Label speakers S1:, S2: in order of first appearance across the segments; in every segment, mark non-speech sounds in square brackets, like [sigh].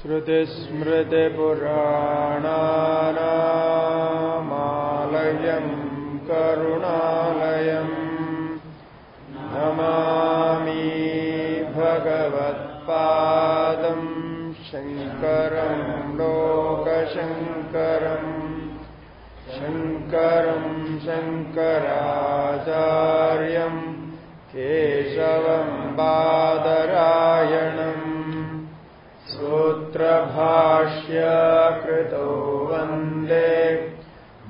S1: श्रुतिस्मृतिपुराणानामालयम् करुणालयम् नमामि भगवत्पादम् शङ्करम् लोकशङ्करम् शङ्करम् शङ्कराचार्यम् केशवम् बादरायणम् सूत्रभाष्य कृतो वंदे।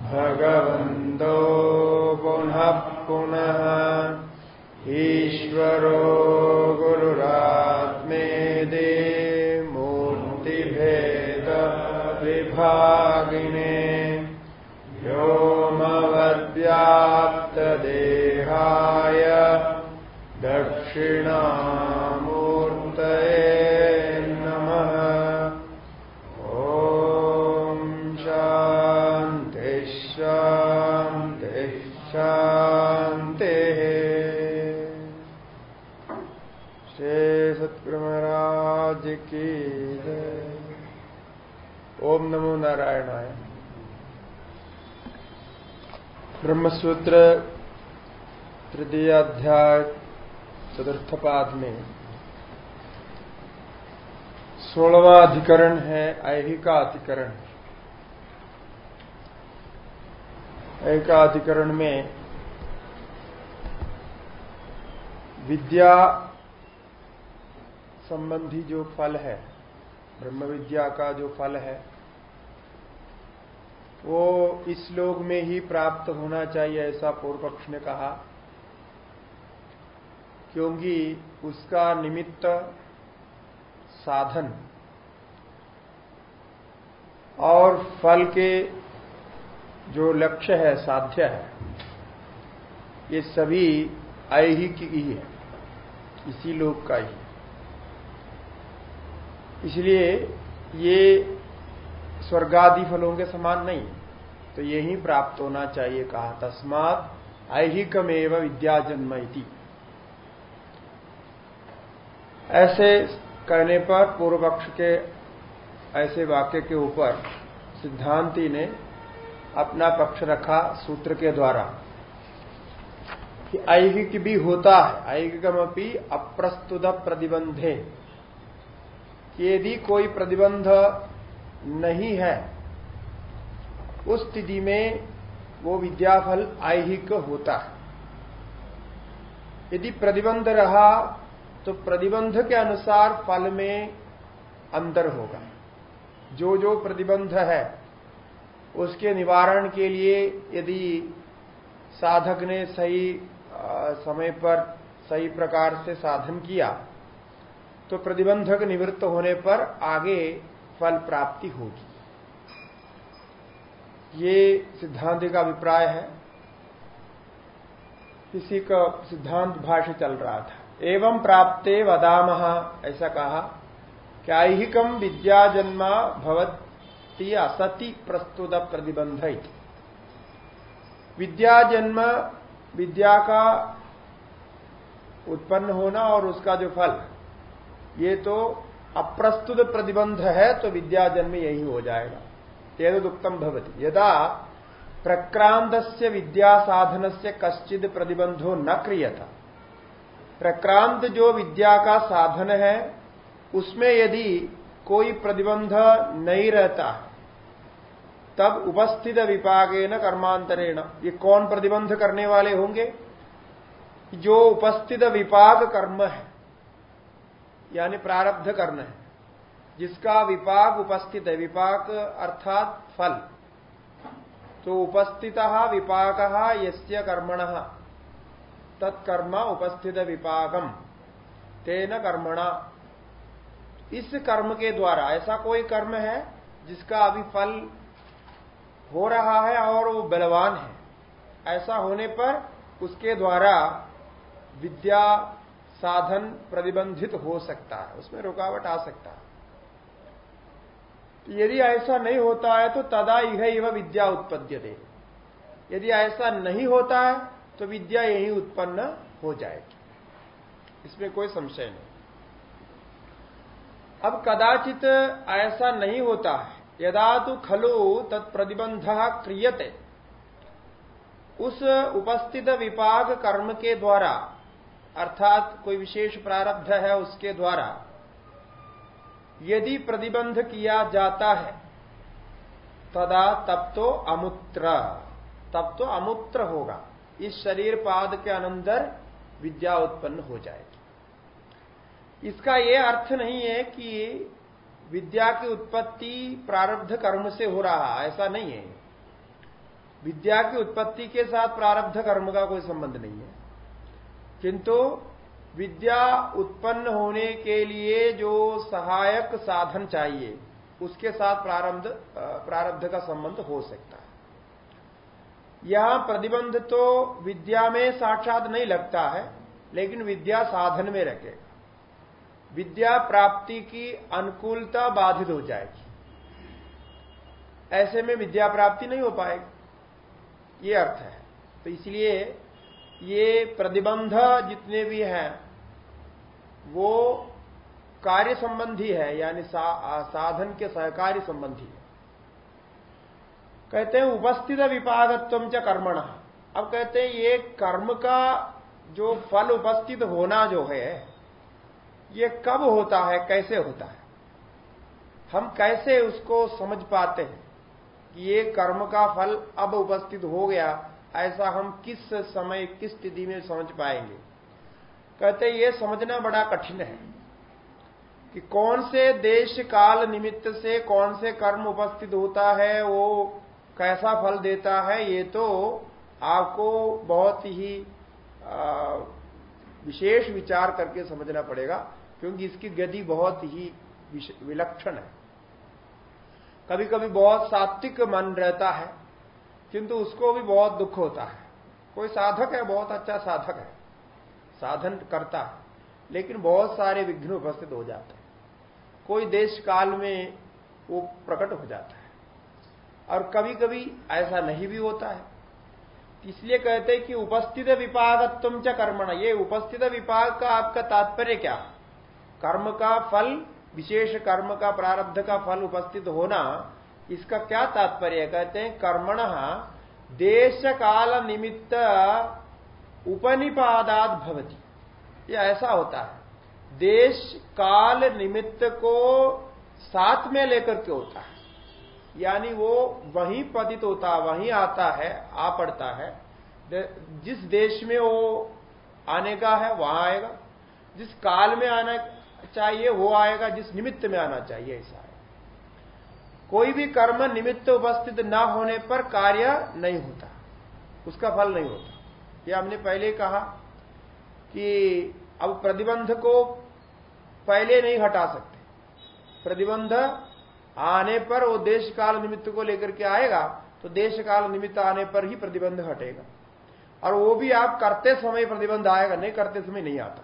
S1: भगवन्तो पुनः पुनः। ईश्वरो गुरुरात्मेदे मूर्तिभेदविभागिने। व्योमवद्व्याप्तदेहाय दक्षिणामूर्तये ब्रह्मसूत्र तृतीय अध्याय चतुर्थ पाद में सोलवा अधिकरण है, ऐहिका अधिकरण। ऐहिका अधिकरण में विद्या संबंधी जो फल है ब्रह्म विद्या का जो फल है वो इस लोक में ही प्राप्त होना चाहिए, ऐसा पूर्व पक्ष ने कहा। क्योंकि उसका निमित्त साधन और फल के जो लक्ष्य है, साध्य है, ये सभी ऐहिक ही है, इसी लोक का ही। इसलिए ये स्वर्गादि फलों के समान नहीं। तो यही प्राप्त होना चाहिए कहा, तस्मात ऐहिकमेव विद्या जन्म ऐसे कहने पर पूर्व पक्ष के ऐसे वाक्य के ऊपर सिद्धांति ने अपना पक्ष रखा सूत्र के द्वारा कि ऐहिक भी होता है, ऐहिकमपि अप्रस्तुत प्रतिबंधे। यदि कोई प्रतिबंध नहीं है। उस स्थिति में वो विद्याफल ऐहिक होता है। यदि प्रतिबंध रहा तो प्रतिबंध के अनुसार फल में अंतर होगा। जो जो प्रतिबंध है, उसके निवारण के लिए यदि साधक ने सही समय पर सही प्रकार से साधन किया तो प्रतिबंधक निवृत्त होने पर आगे फल प्राप्ति होगी। ये सिद्धांत का अभिप्राय है। किसी का सिद्धांत भाष्य चल रहा था। एवं प्राप्ते वदाम, ऐसा कहा क्या ऐहिकम विद्या जन्मा भवती असति प्रस्तुत प्रतिबंध। विद्या जन्म, विद्या का उत्पन्न होना और उसका जो फल, ये तो अप्रस्तुत प्रतिबंध है तो विद्या जन्म यही हो जाएगा। उत्तम भवती। यदा प्रक्रांत से विद्या साधन से कश्चित प्रतिबंधो न क्रियता। प्रक्रांत जो विद्या का साधन है, उसमें यदि कोई प्रतिबंध नहीं रहता, तब उपस्थित विपागे न कर्मांतरेण, ये कौन प्रतिबंध करने वाले होंगे? जो उपस्थित विपाक कर्म है यानी प्रारब्ध कर्म है। जिसका विपाक उपस्थित है, विपाक अर्थात फल। तो उपस्थित, विपाक, यस्य कर्मण। तत्कर्म उपस्थित विपाकम। तेन कर्मणा। इस कर्म के द्वारा, ऐसा कोई कर्म है, जिसका अभी फल हो रहा है और वो बलवान है। ऐसा होने पर उसके द्वारा विद्या साधन प्रतिबंधित हो सकता है, उसमें रुकावट आ सकता है। यदि ऐसा नहीं होता है तो तदा यह विद्या उत्पद्य दे यदि ऐसा नहीं होता है तो विद्या यही उत्पन्न हो जाएगी। इसमें कोई संशय नहीं। अब कदाचित ऐसा नहीं होता है, यदा तो खलु तत्प्रतिबंध क्रियते। उस उपस्थित विपाक कर्म के द्वारा अर्थात कोई विशेष प्रारब्ध है उसके द्वारा, यदि प्रतिबंध किया जाता है, तदा तब तो अमूत्र। तब तो अमूत्र होगा। इस शरीर पाद के अंदर विद्या उत्पन्न हो जाएगी। इसका यह अर्थ नहीं है कि विद्या की उत्पत्ति प्रारब्ध कर्म से हो रहा ऐसा नहीं है। विद्या की उत्पत्ति के साथ प्रारब्ध कर्म का कोई संबंध नहीं है। किंतु विद्या उत्पन्न होने के लिए जो सहायक साधन चाहिए, उसके साथ प्रारब्ध प्रारब्ध का संबंध हो सकता है। यहाँ प्रतिबंध तो विद्या में साक्षात नहीं लगता है, लेकिन विद्या साधन में रखेगा विद्या प्राप्ति की अनुकूलता बाधित हो जाएगी। ऐसे में विद्या प्राप्ति नहीं हो पाएगी। ये अर्थ है। तो इसलिए ये प्रतिबंध जितने भी हैं वो कार्य संबंधी है यानी सा, साधन के सहकारी संबंधी है। कहते हैं उपस्थित विपागत्व च कर्मण। अब कहते हैं ये कर्म का जो फल उपस्थित होना जो है ये कब होता है कैसे होता है? हम कैसे उसको समझ पाते हैं कि ये कर्म का फल अब उपस्थित हो गया ऐसा हम किस समय, किस स्थिति में समझ पाएँगे? कहते ये समझना बड़ा कठिन है कि कौन से देश काल निमित्त से कौन से कर्म उपस्थित होता है, वो कैसा फल देता है, ये तो आपको बहुत ही विशेष विचार करके समझना पड़ेगा, क्योंकि इसकी गति बहुत ही विलक्षण है। कभी कभी बहुत सात्विक मन रहता है किंतु उसको भी बहुत दुख होता है। कोई साधक है, बहुत अच्छा साधक है। साधन करता है, लेकिन बहुत सारे विघ्न उपस्थित हो जाते हैं। कोई देश काल में वो प्रकट हो जाता है। और कभी कभी ऐसा नहीं भी होता है। इसलिए कहते हैं कि उपस्थित विपागत्व च कर्मण। ये उपस्थित विपाग का आपका तात्पर्य क्या? कर्म का फल, विशेष कर्म का प्रारब्ध का फल उपस्थित होना इसका क्या तात्पर्य? कहते हैं, कर्मण देश काल निमित्त उपनिपादात भवती। ये ऐसा होता है। देश काल निमित्त को साथ में लेकर के होता है। यानी वो वहीं पतित होता है वहीं आता है, आ पड़ता है। जिस देश में वो आने का है, वहाँ आएगा। जिस काल में आना चाहिए, वो आएगा। जिस निमित्त में आना चाहिए, ऐसा कोई भी कर्म निमित्त उपस्थित न होने पर कार्य नहीं होता। उसका फल नहीं होता। यह हमने पहले कहा कि अब प्रतिबंध को पहले नहीं हटा सकते। प्रतिबंध आने पर वो देश काल निमित्त को लेकर के आएगा तो देश काल निमित्त आने पर ही प्रतिबंध हटेगा। और वो भी आप करते समय प्रतिबंध आएगा, नहीं करते समय नहीं आता।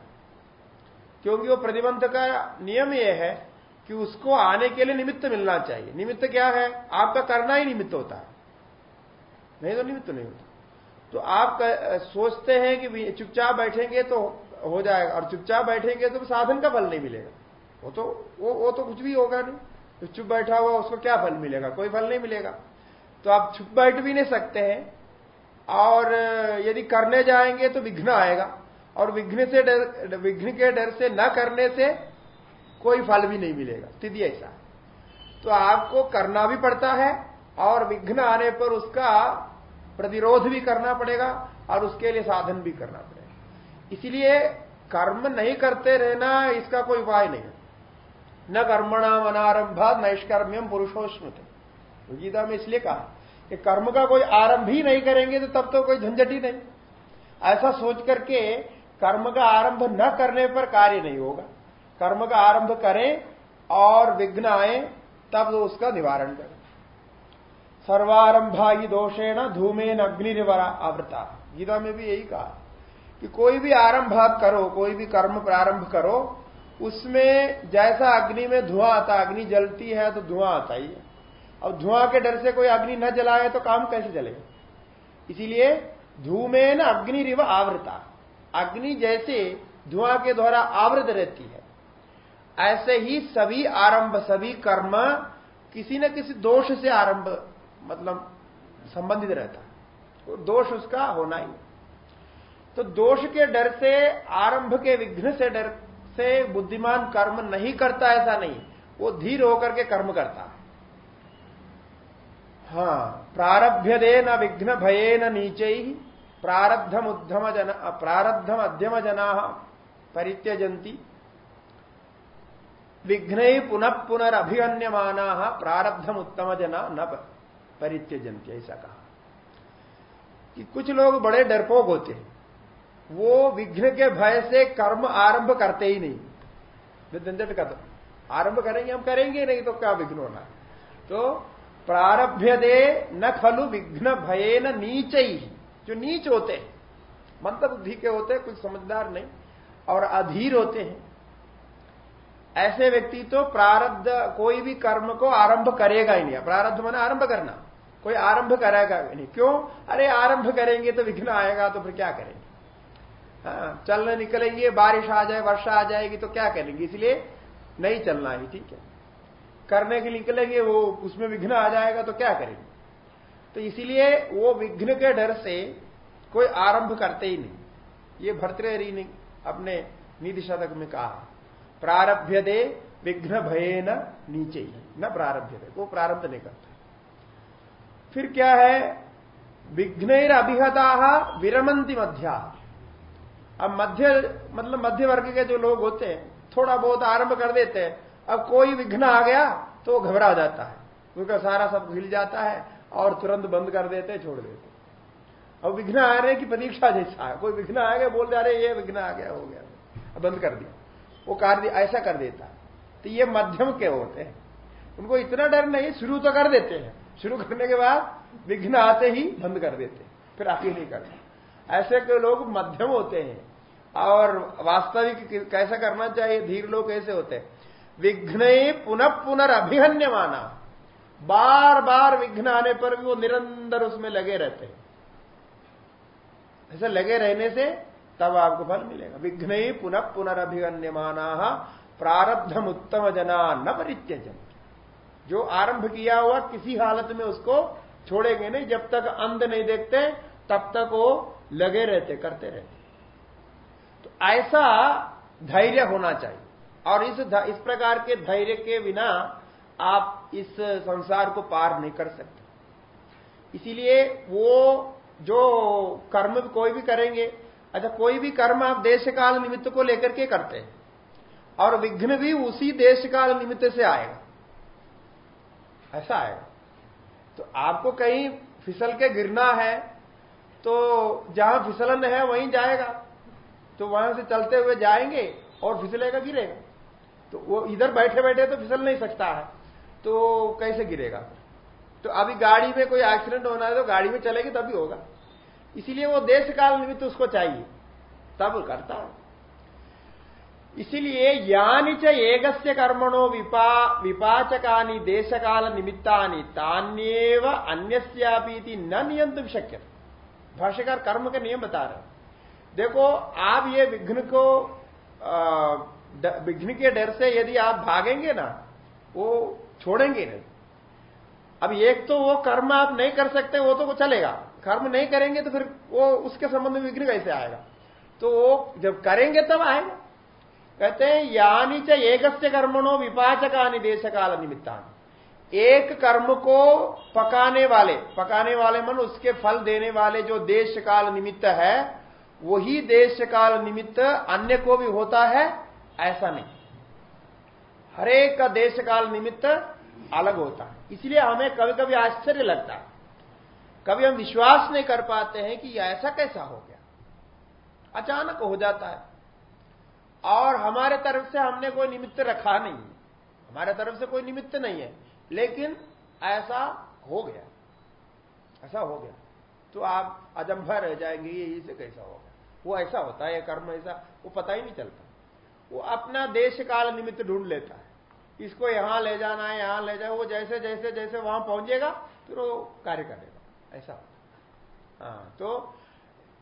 S1: क्योंकि वो प्रतिबंध का नियम यह है कि उसको आने के लिए निमित्त मिलना चाहिए। निमित्त क्या है? आपका करना ही निमित्त होता है। नहीं तो निमित्त नहीं होता। तो आप सोचते हैं कि चुपचाप बैठेंगे तो हो जाएगा, और चुपचाप बैठेंगे तो साधन का फल नहीं मिलेगा। वो तो वो वो तो कुछ भी होगा नहीं। तो चुप बैठा हुआ उसको क्या फल मिलेगा? कोई फल नहीं मिलेगा। तो आप चुप बैठ भी नहीं सकते हैं, और यदि करने जाएँगे तो विघ्न आएगा। और विघ्न से डर, विघ्न के डर से न करने से कोई फल भी नहीं मिलेगा। स्थिति ऐसा है। तो आपको करना भी पड़ता है और विघ्न आने पर उसका प्रतिरोध भी करना पड़ेगा और उसके लिए साधन भी करना पड़ेगा। इसलिए कर्म नहीं करते रहना इसका कोई उपाय नहीं न कर्मणाम अनारंभा नैष्कर्म्यम पुरुषोस्मृत। गीता में इसलिए कहा कि कर्म का कोई आरंभ ही नहीं करेंगे तो तब तो कोई झंझट ही नहीं। ऐसा सोच करके कर्म का आरंभ न करने पर कार्य नहीं होगा। कर्म का आरंभ करें और विघ्न आए तब तो उसका निवारण करें। सर्वारंभा ही दोषेण धूमेन अग्निवरा आवृता। गीता में भी यही कहा कि कोई भी आरंभ करो, कोई भी कर्म प्रारंभ करो, उसमें जैसा अग्नि में धुआँ आता, अग्नि जलती है तो धुआँ आता ही है। अब धुआँ के डर से कोई अग्नि न जलाए तो काम कैसे चलेगा? इसीलिए धूमेन रिव आवृता। अग्नि जैसे धुआँ के द्वारा आवृत रहती है ऐसे ही सभी आरंभ, सभी कर्म किसी न किसी दोष से आरंभ मतलब संबंधित रहता है। दोष उसका होना ही तो दोष के डर से, आरंभ के विघ्न से डर से बुद्धिमान कर्म नहीं करता, ऐसा नहीं। वो धीर होकर के कर्म करता है। हाँ प्रारभ्य दे न विघ्न भये न नीचे ही प्रारब्धम उद्धम जन प्रारब्धम अध्यम जना परित्यजंती विघ्न पुनः पुनरभिगण्यमाना प्रारब्धम उत्तम जना न परित्यजंती ऐसा कहा। कि कुछ लोग बड़े डरपोक होते हैं। वो विघ्न के भय से कर्म आरंभ करते ही नहीं। झंझट का तो आरंभ करेंगे, हम करेंगे नहीं तो क्या विघ्न होना तो प्रारभ्य दे न खलु विघ्न भये न नीच। ही जो नीच होते हैं मंत्र बुद्धि के होते हैं, कुछ समझदार नहीं, और अधीर होते हैं ऐसे व्यक्ति तो प्रारब्ध कोई भी कर्म को आरंभ करेगा ही नहीं। प्रारब्ध मैंने आरंभ करना। कोई आरंभ करेगा नहीं। क्यों? अरे आरंभ करेंगे तो विघ्न आएगा तो फिर क्या करेंगे? हाँ, चलने निकलेंगे बारिश आ जाए वर्षा आ जाएगी तो क्या करेंगे? इसलिए नहीं चलना ही ठीक है? करने के निकलेंगे वो उसमें विघ्न आ जाएगा तो क्या करेंगे? तो इसीलिए वो विघ्न के डर से कोई आरंभ करते ही नहीं। ये भर्तृहरि ने अपने निधि शतक में कहा। प्रारभ्य दे विघ्न भये न नीचे। ही न प्रारभ्य दे वो प्रारंभ नहीं करता। फिर क्या है? विघ्न अभिहता विरमंती मध्या। अब मध्य मतलब मध्य वर्ग के जो लोग होते हैं, थोड़ा बहुत आरंभ कर देते हैं, अब कोई विघ्न आ गया तो घबरा जाता है। उनका सारा सब हिल जाता है और तुरंत बंद कर देते छोड़ देते अब विघ्न आ रहे की प्रतीक्षा जैसा है। कोई विघ्न आ गया, बोल जा रहे ये विघ्न आ गया, हो गया। बंद कर दिया। वो कार्य ऐसा कर देता है। तो ये मध्यम के होते हैं। उनको इतना डर नहीं, शुरू तो कर देते हैं। शुरू करने के बाद विघ्न आते ही बंद कर देते फिर आगे नहीं करते। ऐसे के लोग मध्यम होते हैं। और वास्तविक कैसा करना चाहिए? धीर लोग कैसे होते हैं। विघ्न पुनः पुनर्भिहन्य माना बार बार विघ्न आने पर भी वो निरंतर उसमें लगे रहते हैं। ऐसे लगे रहने से तब आपको फल मिलेगा। विघ्न ही पुनः पुनरभिगण्य माना प्रारब्धम उत्तम जना न परित्यजन। जो आरंभ किया हुआ किसी हालत में उसको छोड़ेंगे नहीं, जब तक अंध नहीं देखते, तब तक वो लगे रहते, करते रहते। तो ऐसा धैर्य होना चाहिए। और इस इस प्रकार के धैर्य के बिना आप इस संसार को पार नहीं कर सकते। इसीलिए वो जो कर्म कोई भी करेंगे अच्छा कोई भी कर्म आप देश काल निमित्त को लेकर के करते हैं। और विघ्न भी उसी देश काल निमित्त से आएगा। ऐसा आएगा तो आपको कहीं फिसल के गिरना है तो जहाँ फिसलन है वहीं जाएगा। तो वहाँ से चलते हुए जाएँगे और फिसलेगा, गिरेगा। तो वो इधर बैठे बैठे तो फिसल नहीं सकता है तो कैसे गिरेगा? तो अभी गाड़ी में कोई एक्सीडेंट होना है तो गाड़ी में चलेगी तभी होगा। इसीलिए वो देश काल निमित्त उसको चाहिए। तब करता है। इसीलिए यानी च एकस्य कर्मणो विपा, विपाचकानी देश काल निमित्ता तान्यव अन्यस्यापी न नियंत्रण शक्य भाष्यकार कर्म के नियम बता रहे देखो, आप ये विघ्न को विघ्न के डर से यदि आप भागेंगे ना, वो छोड़ेंगे नहीं। अब एक तो वो कर्म आप नहीं कर सकते, वो तो चलेगा। कर्म नहीं करेंगे तो फिर वो उसके संबंध में विघ्न कैसे आएगा? तो वो जब करेंगे तब आएगा। कहते हैं, यानी च एकस्य कर्मणो विपाचका देश काल निमित्ता एक कर्म को पकाने वाले पकाने वाले मन उसके फल देने वाले जो देश काल निमित्त है, वही देश काल निमित्त अन्य को भी होता है, ऐसा नहीं। हरेक का देश काल निमित्त अलग होता है। इसलिए हमें कभी कभी आश्चर्य लगता है। कभी हम विश्वास नहीं कर पाते हैं कि ऐसा कैसा हो गया। अचानक हो जाता है। और हमारे तरफ़ से हमने कोई निमित्त रखा नहीं हमारे तरफ़ से कोई निमित्त नहीं है। लेकिन ऐसा हो गया। ऐसा हो गया। तो आप अजंभा रह जाएँगे, ये इसे कैसा होगा वो ऐसा होता है कर्म ऐसा, वो पता ही नहीं चलता। वो अपना देश काल निमित्त ढूंढ लेता है। इसको यहाँ ले जाना है, यहाँ ले जाए वो जैसे जैसे जैसे वहाँ पहुंचेगा फिर वो कार्य करेगा ऐसा हाँ। तो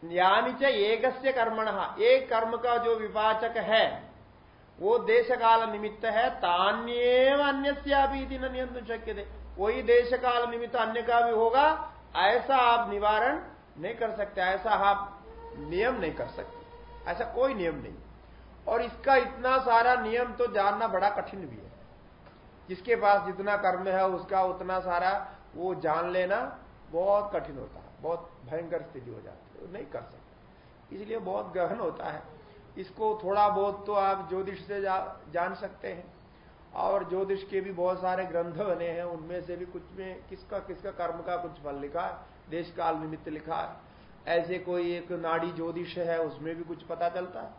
S1: यानी च एक कर्मण एक कर्म का जो विवाचक है वो देश काल निमित्त है तान्यव अन्य नियंत्रण शक्य थे वही देश काल निमित्त अन्य का भी होगा ऐसा आप निवारण नहीं कर सकते ऐसा आप नियम नहीं कर सकते। ऐसा कोई नियम नहीं। और इसका इतना सारा नियम तो जानना बड़ा कठिन भी है। जिसके पास जितना कर्म है उसका उतना सारा वो जान लेना बहुत कठिन होता है बहुत भयंकर स्थिति हो जाती है नहीं कर सकते। इसलिए बहुत गहन होता है। इसको थोड़ा बहुत तो आप ज्योतिष से जा, जान सकते हैं। और ज्योतिष के भी बहुत सारे ग्रंथ बने हैं उनमें से भी कुछ में किसका किसका कर्म का कुछ फल लिखा है देश काल निमित्त लिखा है। ऐसे कोई एक नाड़ी ज्योतिष है उसमें भी कुछ पता चलता है।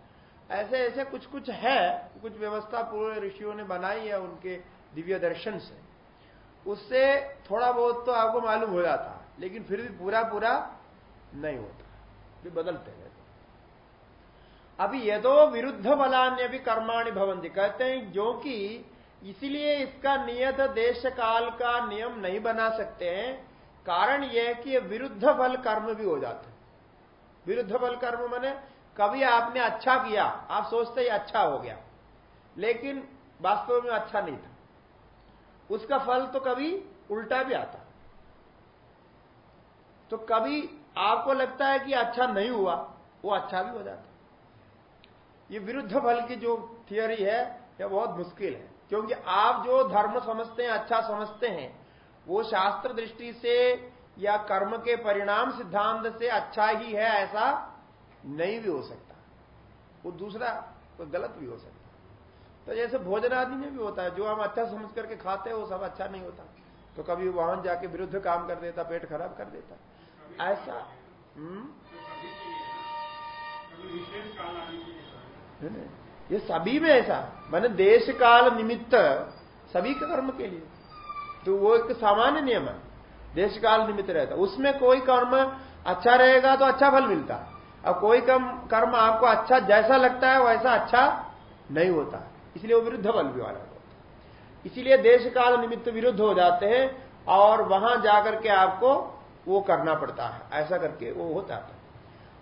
S1: ऐसे ऐसे कुछ कुछ है कुछ व्यवस्था पूरे ऋषियों ने बनाई है उनके दिव्य दर्शन से। उससे थोड़ा बहुत तो आपको मालूम हो जाता लेकिन फिर भी पूरा पूरा नहीं होता। भी बदलते रहते अभी यदो विरुद्ध बलान्य भी कर्माणि भवंती कहते हैं जो कि इसलिए इसका नियत देश काल का नियम नहीं बना सकते हैं। कारण यह कि विरुद्ध बल कर्म भी हो जाते हैं। विरुद्ध बल कर्म मैंने कभी आपने अच्छा किया, आप सोचते ही अच्छा हो गया, लेकिन वास्तव में अच्छा नहीं था। उसका फल तो कभी उल्टा भी आता। तो कभी आपको लगता है कि अच्छा नहीं हुआ, वो अच्छा भी हो जाता ये विरुद्ध फल की जो थियोरी है, यह बहुत मुश्किल है। क्योंकि आप जो धर्म समझते हैं अच्छा समझते हैं, वो शास्त्र दृष्टि से या कर्म के परिणाम सिद्धांत से अच्छा ही है, ऐसा नहीं भी हो सकता। वो दूसरा तो गलत भी हो सकता तो जैसे भोजन आदि में भी होता है, जो हम अच्छा समझ करके खाते हैं, वो सब अच्छा नहीं होता। तो कभी वहाँ जाके विरुद्ध काम कर देता, पेट खराब कर देता। ऐसा? हम्म? ये सभी में ऐसा। मैंने देश काल निमित्त सभी के कर्म के लिए। तो वो एक सामान्य नियम है। देश काल निमित्त रहता। उसमें कोई कर्म अच्छा रहेगा तो अच्छा फल मिलता। अब कोई कम कर्म आपको अच्छा जैसा लगता है, वैसा अच्छा नहीं होता। इसलिए वो विरुद्ध बल भी वाला होता इसीलिए देश काल निमित्त विरुद्ध हो जाते हैं और वहाँ जाकर के आपको वो करना पड़ता है। ऐसा करके वो होता है।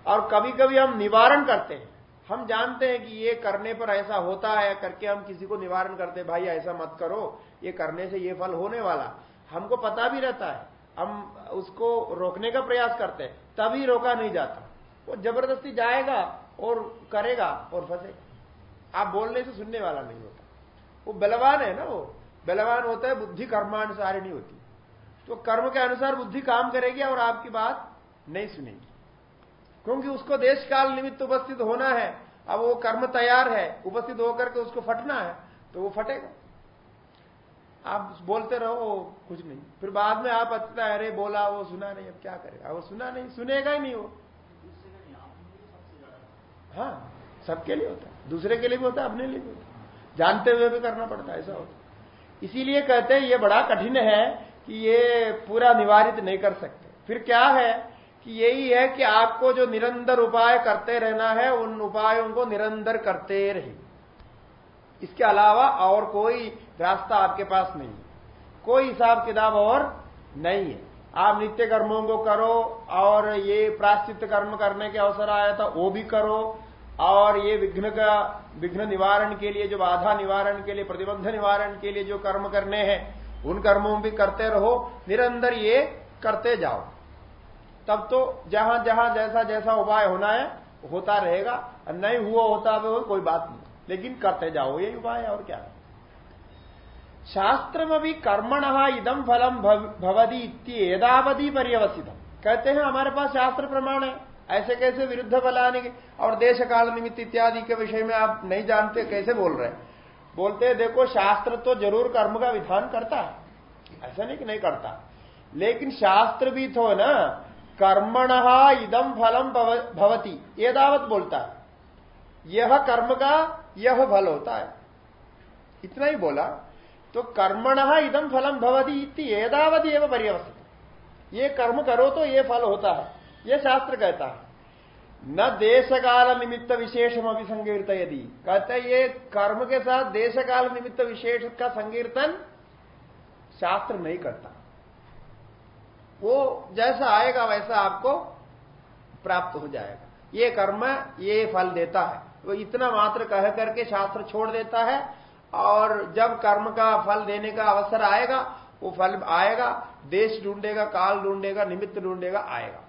S1: और कभी कभी हम निवारण करते हैं। हम जानते हैं कि ये करने पर ऐसा होता है करके हम किसी को निवारण करते भाई, ऐसा मत करो। ये करने से ये फल होने वाला। हमको पता भी रहता है। हम उसको रोकने का प्रयास करते हैं। तभी रोका नहीं जाता। वो ज़बरदस्ती जाएगा और करेगा और फंसेगा आप बोलने से सुनने वाला नहीं होता। वो बलवान है ना वो। बलवान होता है, बुद्धि कर्मानुसार नहीं होती तो कर्म के अनुसार बुद्धि काम करेगी और आपकी बात नहीं सुनेगी। क्योंकि उसको देश काल निमित्त उपस्थित होना है, अब वो कर्म तैयार है, उपस्थित होकर के उसको फटना है तो वो फटेगा। आप बोलते रहो कुछ नहीं। फिर बाद में आप अच्छा अरे, बोला, वो सुना नहीं, अब क्या करेगा? वो सुना नहीं, सुनेगा ही नहीं वो। हाँ सबके लिए होता है। दूसरे के लिए भी होता है, अपने लिए भी होता है। जानते हुए भी करना पड़ता है, ऐसा होता इसीलिए कहते हैं, ये बड़ा कठिन है कि ये पूरा निवारित नहीं कर सकते। फिर क्या है कि यही है कि आपको जो निरंतर उपाय करते रहना है, उन उपायों को निरंतर करते रहे इसके अलावा और कोई रास्ता आपके पास नहीं है। कोई हिसाब किताब और नहीं है। आप नित्य कर्मों को करो और ये प्राश्चित कर्म करने के अवसर आया था वो भी करो और ये विघ्न का, विघ्न निवारण के लिए, जो बाधा निवारण के लिए, प्रतिबंध निवारण के लिए जो कर्म करने हैं उन कर्मों भी करते रहो, निरंतर ये करते जाओ। तब तो जहाँ जहाँ जैसा जैसा उपाय होना है, होता रहेगा। नहीं हुआ होता है कोई बात नहीं। लेकिन करते जाओ, यही उपाय और क्या? है शास्त्र में भी कर्मण इदम फलम भवदी एदावधि पर्यवसित कहते हैं, हमारे पास शास्त्र प्रमाण है। ऐसे कैसे विरुद्ध बलाने के और देश काल निमित्त इत्यादि के विषय में आप नहीं जानते, कैसे बोल रहे बोलते हैं, देखो, शास्त्र तो ज़रूर कर्म का विधान करता है। ऐसा नहीं कि नहीं करता। लेकिन शास्त्र भी तो ना, कर्मण इदम फलम भवती। ये दावत बोलता है। यह कर्म का, यह फल होता है। इतना ही बोला। तो कर्मण इदम फलम भवती इति एदावत एवं पर्यवस्थित ये कर्म करो तो ये फल होता है। ये शास्त्र कहता है। न देश काल निमित्त विशेषम अभी संकीर्त यदि कहते ये कर्म के साथ देश काल निमित्त विशेष का संकीर्तन शास्त्र नहीं करता। वो जैसा आएगा वैसा आपको प्राप्त हो जाएगा। ये कर्म ये फल देता है। वो इतना मात्र कह करके शास्त्र छोड़ देता है और जब कर्म का फल देने का अवसर आएगा, वो फल आएगा, देश ढूंढेगा, काल ढूंढेगा, निमित्त ढूंढेगा, आएगा।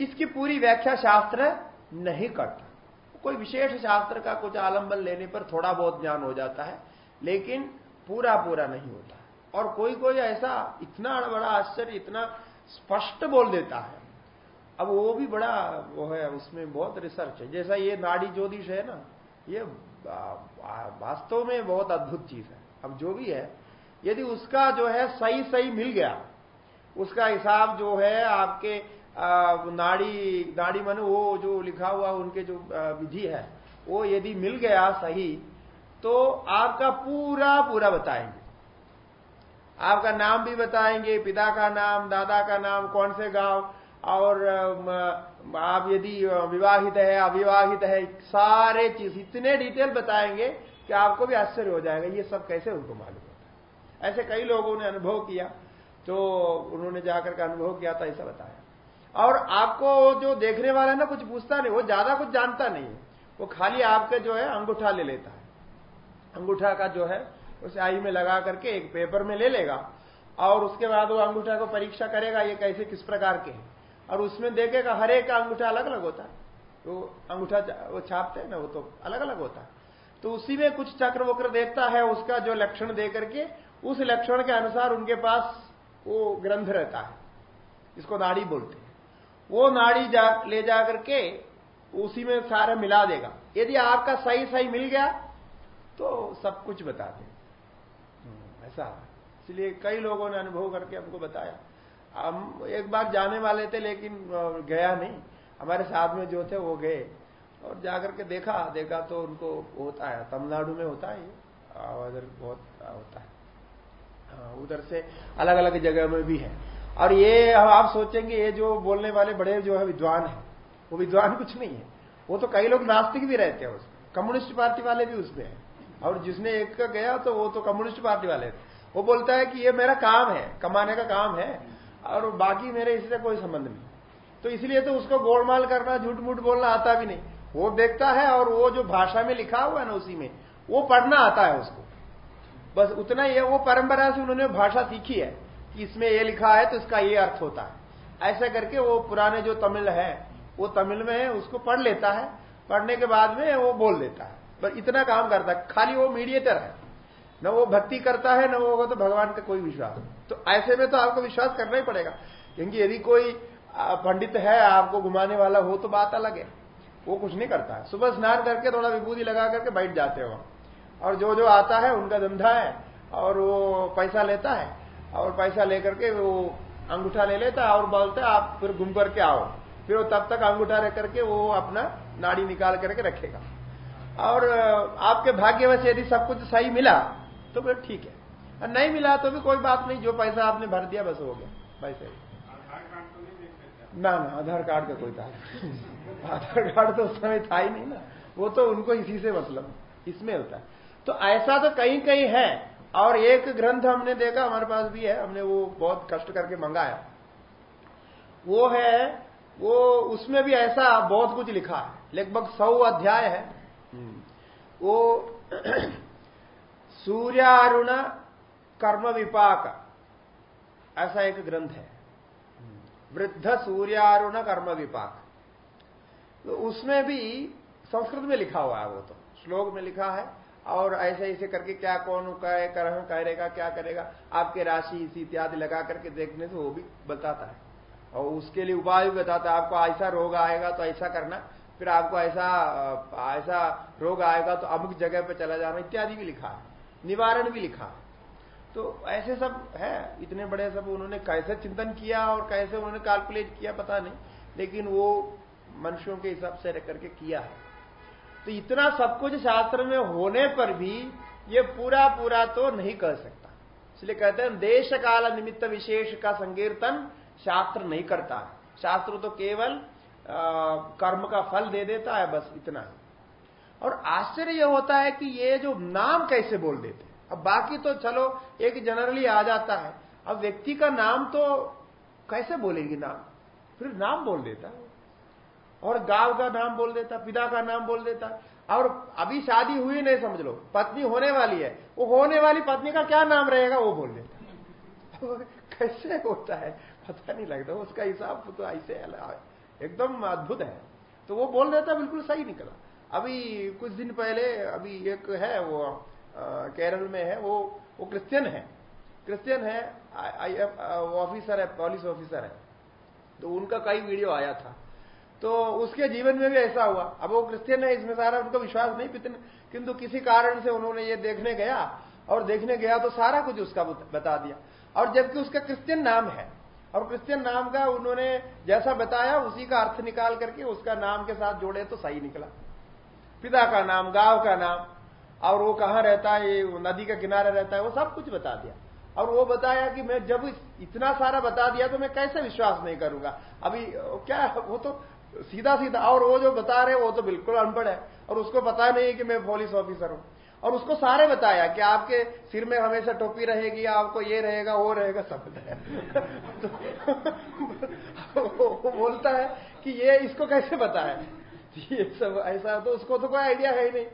S1: इसकी पूरी व्याख्या शास्त्र नहीं करता। कोई विशेष शास्त्र का कुछ आलंबन लेने पर थोड़ा बहुत ज्ञान हो जाता है, लेकिन पूरा पूरा नहीं होता। और कोई कोई ऐसा इतना बड़ा आश्चर्य, इतना स्पष्ट बोल देता है। अब वो भी बड़ा वो है, उसमें बहुत रिसर्च है। जैसा ये नाड़ी ज्योतिष है ना, ये वास्तव में बहुत अद्भुत चीज़ है। अब जो भी है, यदि उसका जो है सही सही मिल गया, उसका हिसाब जो है आपके नाड़ी नाड़ी मन, वो जो लिखा हुआ उनके जो विधि है, वो यदि मिल गया सही तो आपका पूरा पूरा बताएँगे। आपका नाम भी बताएँगे, पिता का नाम, दादा का नाम, कौन से गाँव, और आप यदि विवाहित है, अविवाहित है, सारे चीज़, इतने डिटेल बताएँगे कि आपको भी आश्चर्य हो जाएगा, ये सब कैसे उनको मालूम होता है। ऐसे कई लोगों ने अनुभव किया तो उन्होंने जाकर के अनुभव किया था ऐसा बताया। और आपको जो देखने वाला है ना, कुछ पूछता नहीं, वो ज़्यादा कुछ जानता नहीं है। वो खाली आपके जो है, अंगूठा ले लेता है। अंगूठा का जो है, उसे आई में लगा करके एक पेपर में ले लेगा, और उसके बाद वो अंगूठा को परीक्षा करेगा, ये कैसे, किस प्रकार के हैं। और उसमें देखेगा, हर एक का अंगूठा अलग अलग होता है। तो अंगूठा वो छापते हैं ना, वो तो अलग अलग होता है। तो उसी में कुछ चक्र वक्र देखता है, उसका जो लक्षण दे करके, उस लक्षण के अनुसार उनके पास वो ग्रंथ रहता है। इसको नाड़ी बोलते वो नाड़ी जा ले जा करके उसी में सारे मिला देगा। यदि आपका सही सही मिल गया तो सब कुछ बता दे। हम्म, ऐसा इसलिए कई लोगों ने अनुभव करके हमको बताया। हम एक बार जाने वाले थे लेकिन गया नहीं। हमारे साथ में जो थे वो गए। और जाकर के देखा देखा तो उनको होता है। तमिलनाडु में होता है उधर बहुत होता हाँ, उधर से अलग अलग जगह में भी है। और ये आप सोचेंगे, ये जो बोलने वाले बड़े जो है, विद्वान है, वो विद्वान कुछ नहीं है। वो तो कई लोग नास्तिक भी रहते हैं उसमें। कम्युनिस्ट पार्टी वाले भी उसमें है। और जिसने एक का गया तो वो तो कम्युनिस्ट पार्टी वाले वो बोलता है कि ये मेरा काम है, कमाने का काम है, और बाकी मेरे इससे कोई संबंध नहीं। तो इसलिए तो उसको गोलमाल करना झूठ मूठ बोलना आता भी नहीं। वो देखता है और वो जो भाषा में लिखा हुआ है ना उसी में, वो पढ़ना आता है उसको। बस उतना ही है, वो परंपरा से उन्होंने भाषा सीखी है। कि इसमें ये लिखा है तो इसका ये अर्थ होता है। ऐसा करके वो पुराने जो तमिल है, वो तमिल में है उसको पढ़ लेता है। पढ़ने के बाद में वो बोल देता है। पर इतना काम करता है, खाली वो मीडिएटर है। न वो भक्ति करता है, न वो होगा तो भगवान का कोई विश्वास तो ऐसे में तो आपको विश्वास करना ही पड़ेगा। क्योंकि यदि कोई पंडित है, आपको घुमाने वाला हो तो बात अलग है। वो कुछ नहीं करता है। सुबह स्नान करके थोड़ा विभूति लगा करके बैठ जाते हो। और जो जो आता है, उनका धंधा है, और वो पैसा लेता है और पैसा लेकर के वो अंगूठा ले लेता और बोलता, आप फिर घूम करके आओ। फिर वो तब तक अंगूठा रख करके वो अपना नाड़ी निकाल करके रखेगा। और आपके भाग्यवश यदि सब कुछ सही मिला तो फिर ठीक है। और नहीं मिला तो भी कोई बात नहीं, जो पैसा आपने भर दिया, बस हो गया। पैसे ना ना, आधार कार्ड का कोई था [laughs] आधार कार्ड तो उस समय था ही नहीं ना। वो तो उनको इसी से मतलब इसमें होता है। तो ऐसा तो कहीं कहीं है और एक ग्रंथ हमने देखा, हमारे पास भी है, हमने वो बहुत कष्ट करके मंगाया। वो है, वो उसमें भी ऐसा बहुत कुछ लिखा है, लगभग सौ अध्याय है। वो [clears throat] सूर्यारुण कर्म विपाक, ऐसा एक ग्रंथ है। वृद्ध सूर्यारुण कर्म विपाक। तो उसमें भी संस्कृत में लिखा हुआ है वो तो श्लोक में लिखा है। और ऐसे ऐसे करके क्या कौन कर करेगा क्या करेगा? आपके राशि इसी इत्यादि लगा करके देखने से वो भी बताता है। और उसके लिए उपाय भी बताता है, आपको ऐसा रोग आएगा तो ऐसा करना, फिर आपको ऐसा ऐसा रोग आएगा तो अमुक जगह पर चला जाना, इत्यादि भी लिखा निवारण भी लिखा तो ऐसे सब है, इतने बड़े सब उन्होंने कैसे चिंतन किया और कैसे उन्होंने कैलकुलेट किया पता नहीं, लेकिन वो मनुष्यों के हिसाब से रह करके किया है। तो इतना सब कुछ शास्त्र में होने पर भी ये पूरा पूरा तो नहीं कर सकता। इसलिए कहते हैं, देश काल निमित्त विशेष का संकीर्तन शास्त्र नहीं करता। शास्त्र तो केवल कर्म का फल दे देता है, बस इतना। ही और आश्चर्य होता है कि ये जो नाम कैसे बोल देते अब बाकी तो चलो, एक जनरली आ जाता है। अब व्यक्ति का नाम तो कैसे बोलेगी नाम? फिर नाम बोल देता है। और गाँव का नाम बोल देता, पिता का नाम बोल देता। और अभी शादी हुई नहीं, समझ लो। पत्नी होने वाली है। वो होने वाली पत्नी का क्या नाम रहेगा, वो बोल देता। [laughs] कैसे होता है? पता नहीं लगता। उसका हिसाब तो ऐसे एकदम अद्भुत है। तो वो बोल देता, बिल्कुल सही निकला। अभी कुछ दिन पहले, अभी एक है वो केरल में है, वो वो क्रिश्चियन है। क्रिश्चियन है ऑफिसर है, पुलिस ऑफिसर है। तो उनका कई वीडियो आया था। तो उसके जीवन में भी ऐसा हुआ। अब वो क्रिश्चियन है, इसमें सारा उनको विश्वास नहीं, पितन, किंतु किसी कारण से उन्होंने ये देखने गया और देखने गया तो सारा कुछ उसका बता दिया। और जबकि उसका क्रिश्चियन नाम है, और क्रिश्चियन नाम का उन्होंने जैसा बताया, उसी का अर्थ निकाल करके उसका नाम के साथ जोड़े तो सही निकला। पिता का नाम, गाँव का नाम, और वो कहाँ रहता है ये नदी का किनारे रहता है, वो सब कुछ बता दिया। और वो बताया कि मैं जब इतना सारा बता दिया तो मैं कैसे विश्वास नहीं करूँगा? अभी, क्या, वो तो सीधा सीधा और वो जो बता रहे वो तो बिल्कुल अनपढ़ है। और उसको पता नहीं कि मैं पुलिस ऑफिसर हूँ। और उसको सारे बताया कि आपके सिर में हमेशा टोपी रहेगी, आपको ये रहेगा, वो रहेगा, सब बताया [laughs] तो वो बोलता है कि ये इसको कैसे बताया ये सब ऐसा तो उसको तो कोई आइडिया है ही नहीं।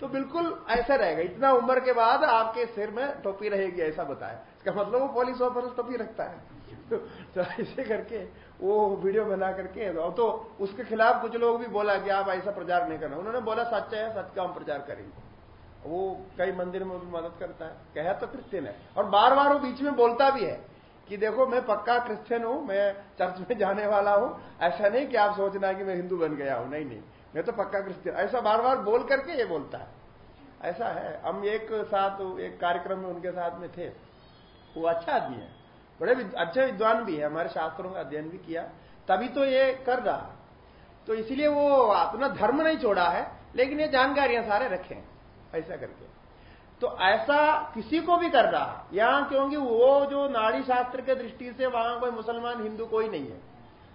S1: तो बिल्कुल ऐसा रहेगा। इतना उम्र के बाद आपके सिर में टोपी रहेगी, ऐसा बताया। इसका मतलब वो पुलिस ऑफिसर टोपी रखता है। [laughs] तो ऐसे करके वो वीडियो बना करके तो उसके खिलाफ कुछ लोग भी बोला कि आप ऐसा प्रचार नहीं करना। उन्होंने बोला, सच है, सच का हम प्रचार करेंगे। वो कई मंदिर में भी मदद करता है। कह तो क्रिश्चियन है। और बार बार वो बीच में बोलता भी है कि, देखो, मैं पक्का क्रिश्चियन हूँ, मैं चर्च में जाने वाला हूँ। ऐसा नहीं कि आप सोचना कि मैं हिंदू बन गया हूँ। नहीं नहीं, मैं तो पक्का क्रिश्चियन ऐसा बार बार बोल करके ये बोलता है। ऐसा है। हम एक साथ, एक कार्यक्रम में उनके साथ में थे। वो अच्छा आदमी है। बड़े अच्छे विद्वान भी है, हमारे शास्त्रों का अध्ययन भी किया, तभी तो ये कर रहा। तो इसीलिए वो अपना धर्म नहीं छोड़ा है, लेकिन ये जानकारियाँ सारे रखे, ऐसा करके। तो ऐसा किसी को भी कर रहा, यहाँ क्योंकि वो जो नाड़ी शास्त्र के दृष्टि से वहाँ कोई मुसलमान, हिंदू कोई नहीं है।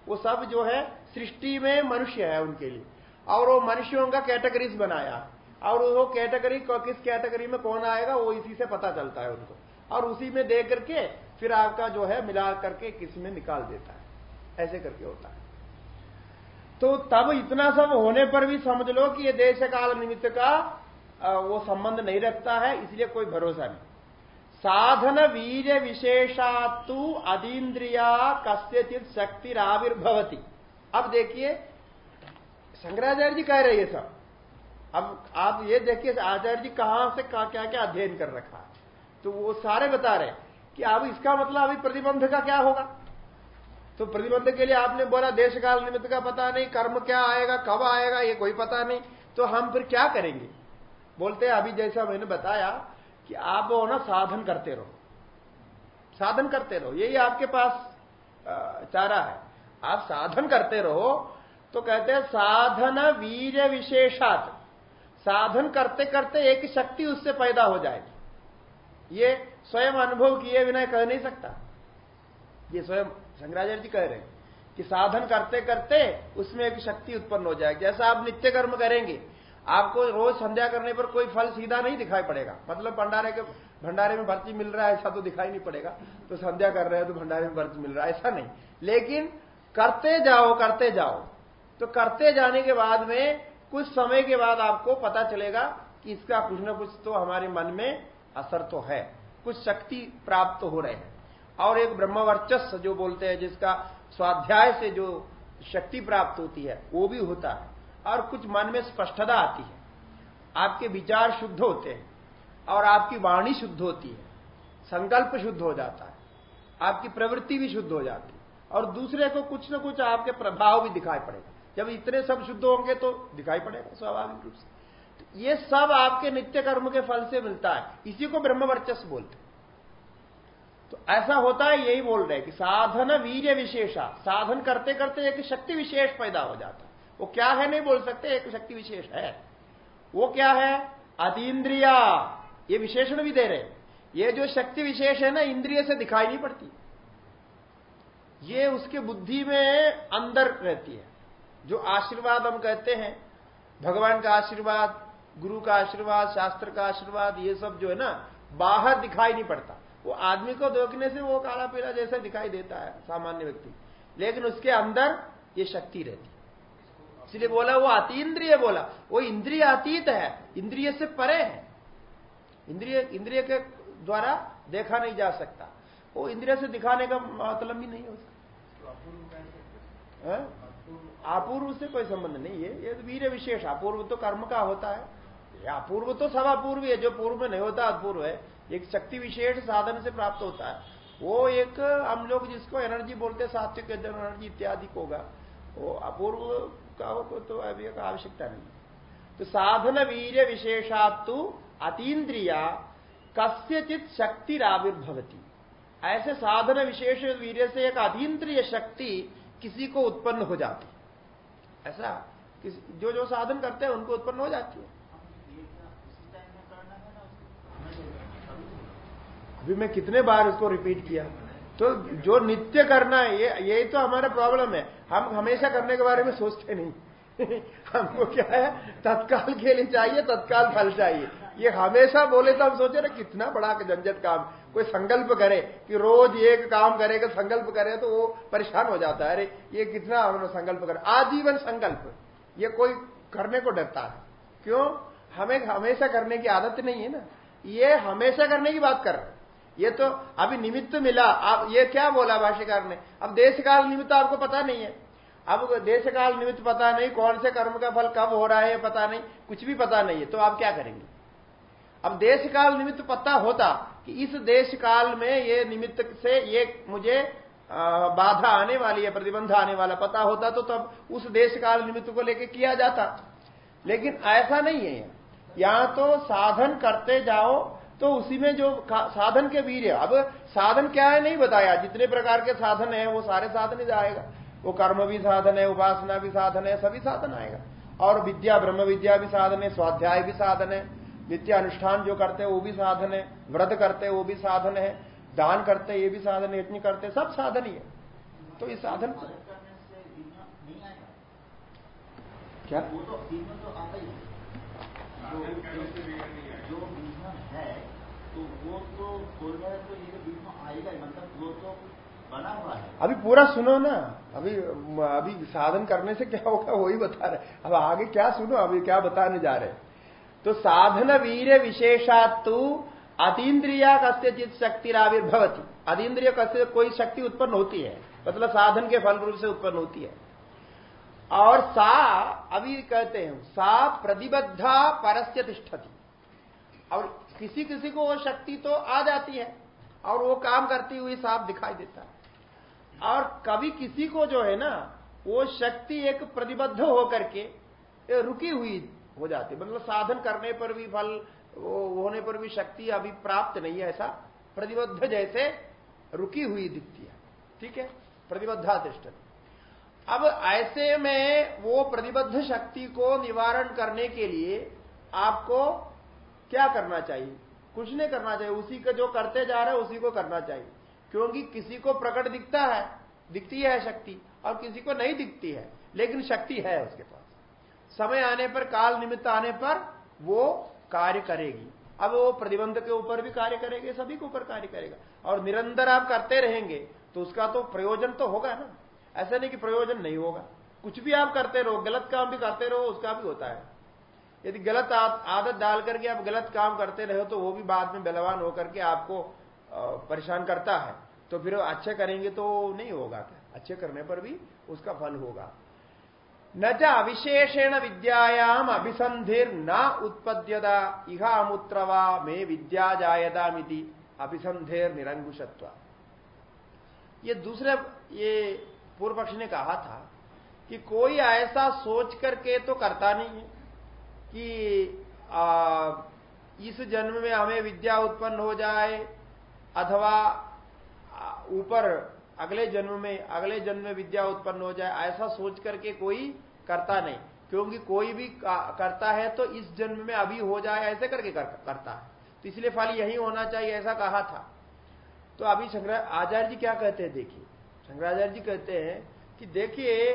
S1: वो सब जो है, सृष्टि में मनुष्य है उनके लिए। और वो मनुष्यों का कैटेगरीज बनाया। और वो कैटेगरी किस कैटेगरी में कौन आएगा, वो इसी से पता चलता है उनको। और उसी में देख करके फिर आपका जो है मिला करके किसी में निकाल देता है। ऐसे करके होता है। तो तब इतना सब होने पर भी समझ लो कि ये देश काल निमित्त का वो संबंध नहीं रखता है, इसलिए कोई भरोसा नहीं। साधन वीर विशेषातु अदीन्द्रिया कस्यचित शक्ति आविर्भवती अब देखिए, शंकराचार्य जी कह रहे हैं सब। अब आप ये देखिए, आचार्य जी कहाँ से क्या क्या क्या अध्ययन कर रखा है। तो वो सारे बता रहे कि अब इसका मतलब अभी प्रतिबंध का क्या होगा? तो प्रतिबंध के लिए आपने बोला देश काल निमित्त का पता नहीं, कर्म क्या आएगा, कब आएगा, ये कोई पता नहीं। तो हम फिर क्या करेंगे? बोलते हैं, अभी जैसा मैंने बताया कि आप वो ना साधन करते रहो। साधन करते रहो, यही आपके पास चारा है। आप साधन करते रहो तो कहते हैं, साधन वीर विशेषात। साधन करते करते एक शक्ति उससे पैदा हो जाएगी। ये स्वयं अनुभव किए बिना कह नहीं सकता। ये स्वयं शंकराचार्य जी कह रहे हैं कि साधन करते करते उसमें एक शक्ति उत्पन्न हो जाएगी। जैसा आप नित्य कर्म करेंगे, आपको रोज संध्या करने पर कोई फल सीधा नहीं दिखाई पड़ेगा। मतलब भंडारे के भंडारे में भर्ती मिल रहा है, ऐसा तो दिखाई नहीं पड़ेगा। तो संध्या कर रहे हैं तो भंडारे में भर्ती मिल रहा है, ऐसा नहीं। लेकिन करते जाओ करते जाओ। तो करते जाने के बाद में कुछ समय के बाद आपको पता चलेगा कि इसका कुछ ना कुछ तो हमारे मन में असर तो है। कुछ शक्ति प्राप्त हो रहे हैं। और एक ब्रह्मवर्चस्व जो बोलते हैं, जिसका स्वाध्याय से जो शक्ति प्राप्त होती है, वो भी होता है। और कुछ मन में स्पष्टता आती है। आपके विचार शुद्ध होते हैं और आपकी वाणी शुद्ध होती है। संकल्प शुद्ध हो जाता है। आपकी प्रवृत्ति भी शुद्ध हो जाती है। और दूसरे को कुछ न कुछ आपके प्रभाव भी दिखाई पड़ेगा। जब इतने सब शुद्ध होंगे तो दिखाई पड़ेगा, स्वाभाविक रूप से। ये सब आपके नित्य कर्म के फल से मिलता है। इसी को ब्रह्म वर्चस्व बोलते तो ऐसा होता है, यही बोल रहे कि साधन वीर विशेषा। साधन करते करते एक शक्ति विशेष पैदा हो जाता वो क्या है नहीं बोल सकते, एक शक्ति विशेष है। वो क्या है? अतीन्द्रिया। ये विशेषण भी दे रहे ये जो शक्ति विशेष है ना, इंद्रिय से दिखाई नहीं पड़ती। ये उसके बुद्धि में अंदर रहती है। जो आशीर्वाद हम कहते हैं, भगवान का आशीर्वाद गुरु का आशीर्वाद, शास्त्र का आशीर्वाद, ये सब जो है ना, बाहर दिखाई नहीं पड़ता। वो आदमी को देखने से वो काला पीला जैसा दिखाई देता है, सामान्य व्यक्ति। लेकिन उसके अंदर ये शक्ति रहती इसलिए बोला, वो अतीन्द्रिय बोला। वो इंद्रिय अतीत है, इंद्रिय से परे है। इंद्रिय इंद्रिय के द्वारा देखा नहीं जा सकता। वो इंद्रिय से दिखाने का मतलब ही नहीं हो सकता अपूर्व से कोई संबंध नहीं है। ये वीर विशेष, अपूर्व तो कर्म का होता है। अपूर्व तो सब अपूर्व है जो पूर्व में नहीं होता, अपूर्व है। एक शक्ति विशेष साधन से प्राप्त होता है। वो एक, हम लोग जिसको एनर्जी बोलते हैं, सात्विक एनर्जी इत्यादि होगा। वो अपूर्व का हो तो अभी आवश्यकता नहीं तो साधन वीर विशेषातु अतीन्द्रिया कस्यचित शक्ति आविर्भवती ऐसे साधन विशेष वीर से एक अतीन्द्रिय शक्ति किसी को उत्पन्न हो जाती ऐसा जो जो साधन करते हैं, उनको उत्पन्न हो जाती है। अभी मैं कितने बार इसको रिपीट किया। तो जो नित्य करना है, ये यही तो हमारा प्रॉब्लम है। हम हमेशा करने के बारे में सोचते नहीं। [laughs] हमको क्या है? तत्काल के लिए चाहिए, तत्काल फल चाहिए। ये हमेशा बोले तो हम सोचे ना कितना बड़ा झंझट काम। कोई संकल्प करे कि रोज एक काम करेगा, संकल्प करे तो वो परेशान हो जाता है। अरे, ये कितना हमने संकल्प करे आजीवन संकल्प। ये कोई करने को डरता है। क्यों? हमें हमेशा करने की आदत नहीं है ना। ये हमेशा करने की बात कर रहे ये तो अभी निमित्त मिला। आप ये क्या बोला भाष्यकार ने? अब देश काल निमित्त आपको पता नहीं है। अब देश काल निमित्त पता नहीं, कौन से कर्म का फल कब हो रहा है पता नहीं, कुछ भी पता नहीं है। तो आप क्या करेंगे? अब देश काल निमित्त पता होता कि इस देश काल में ये निमित्त से ये मुझे बाधा आने वाली है, प्रतिबंध आने वाला पता होता तो तब उस देश काल निमित्त को लेकर किया जाता। लेकिन ऐसा नहीं है। यहाँ तो साधन करते जाओ तो उसी में जो साधन के वीर है। अब साधन क्या है? नहीं बताया। जितने प्रकार के साधन है वो सारे साधन ही जाएगा वो कर्म भी साधन है उपासना भी साधन है सभी साधन आएगा। और विद्या ब्रह्म विद्या भी साधन है स्वाध्याय भी साधन है। नित्य अनुष्ठान जो करते हैं वो भी साधन है। व्रत करते हैं वो भी साधन है। दान करते हैं ये भी साधन है। यज्ञ करते सब साधन ही है। तो ये साधन क्या? वो तो तो आता ही जो है। तो तो तो मतलब अभी पूरा सुनो ना, अभी अभी साधन करने से क्या होगा वही बता रहे अब आगे क्या सुनो, अभी क्या बताने जा रहे तो साधन वीर विशेषातु अतीन्द्रिया कस्यचित शक्ति आविर्भवती अतीन्द्रिय कस्य कोई शक्ति उत्पन्न होती है मतलब साधन के फल रूप से उत्पन्न होती है। और सा, अभी कहते हैं, सा प्रतिबद्धा परस्य तिष्ठती। और किसी किसी को वो शक्ति तो आ जाती है और वो काम करती हुई साफ़ दिखाई देता है। और कभी किसी को जो है ना, वो शक्ति एक प्रतिबद्ध होकर के रुकी हुई हो जाती मतलब साधन करने पर भी फल होने पर भी शक्ति अभी प्राप्त नहीं है ऐसा। प्रतिबद्ध जैसे रुकी हुई दिखती है। ठीक है? प्रतिबद्धा दृष्टि अब ऐसे में वो प्रतिबद्ध शक्ति को निवारण करने के लिए आपको क्या करना चाहिए? कुछ नहीं करना चाहिए। उसी का जो करते जा रहे हैं, उसी को करना चाहिए। क्योंकि किसी को प्रकट दिखता है, दिखती है शक्ति, और किसी को नहीं दिखती है, लेकिन शक्ति है उसके पास। समय आने पर, काल निमित्त आने पर वो कार्य करेगी। अब वो प्रतिबंध के ऊपर भी कार्य करेगी, सभी के ऊपर कार्य करेगा। और निरंतर आप करते रहेंगे तो उसका तो प्रयोजन तो होगा ना। ऐसा नहीं कि प्रयोजन नहीं होगा। कुछ भी आप करते रहो, गलत काम भी करते रहो, उसका भी होता है। यदि गलत आदत डाल करके आप गलत काम करते रहो तो वो भी बाद में बलवान होकर के आपको परेशान करता है। तो फिर अच्छे करेंगे तो नहीं होगा क्या? अच्छे करने पर भी उसका फल होगा। न च अविशेषेण विद्यायाम अभिसंधिर न उत्पद्यता, इहामुत्रवा में विद्या जायता मिति अभिसंधेर निरंकुशत्व ये दूसरे, ये पूर्व पक्ष ने कहा था कि कोई ऐसा सोच करके तो करता नहीं है। कि आ, इस जन्म में हमें विद्या उत्पन्न हो जाए अथवा ऊपर अगले जन्म में अगले जन्म में विद्या उत्पन्न हो जाए ऐसा सोच करके कोई करता नहीं। क्योंकि कोई भी करता है तो इस जन्म में अभी हो जाए ऐसे करके कर, करता है। तो इसलिए फल यही होना चाहिए ऐसा कहा था। तो अभी शंकर आचार्य जी क्या कहते हैं देखिए। शंकराचार्य जी कहते हैं कि देखिए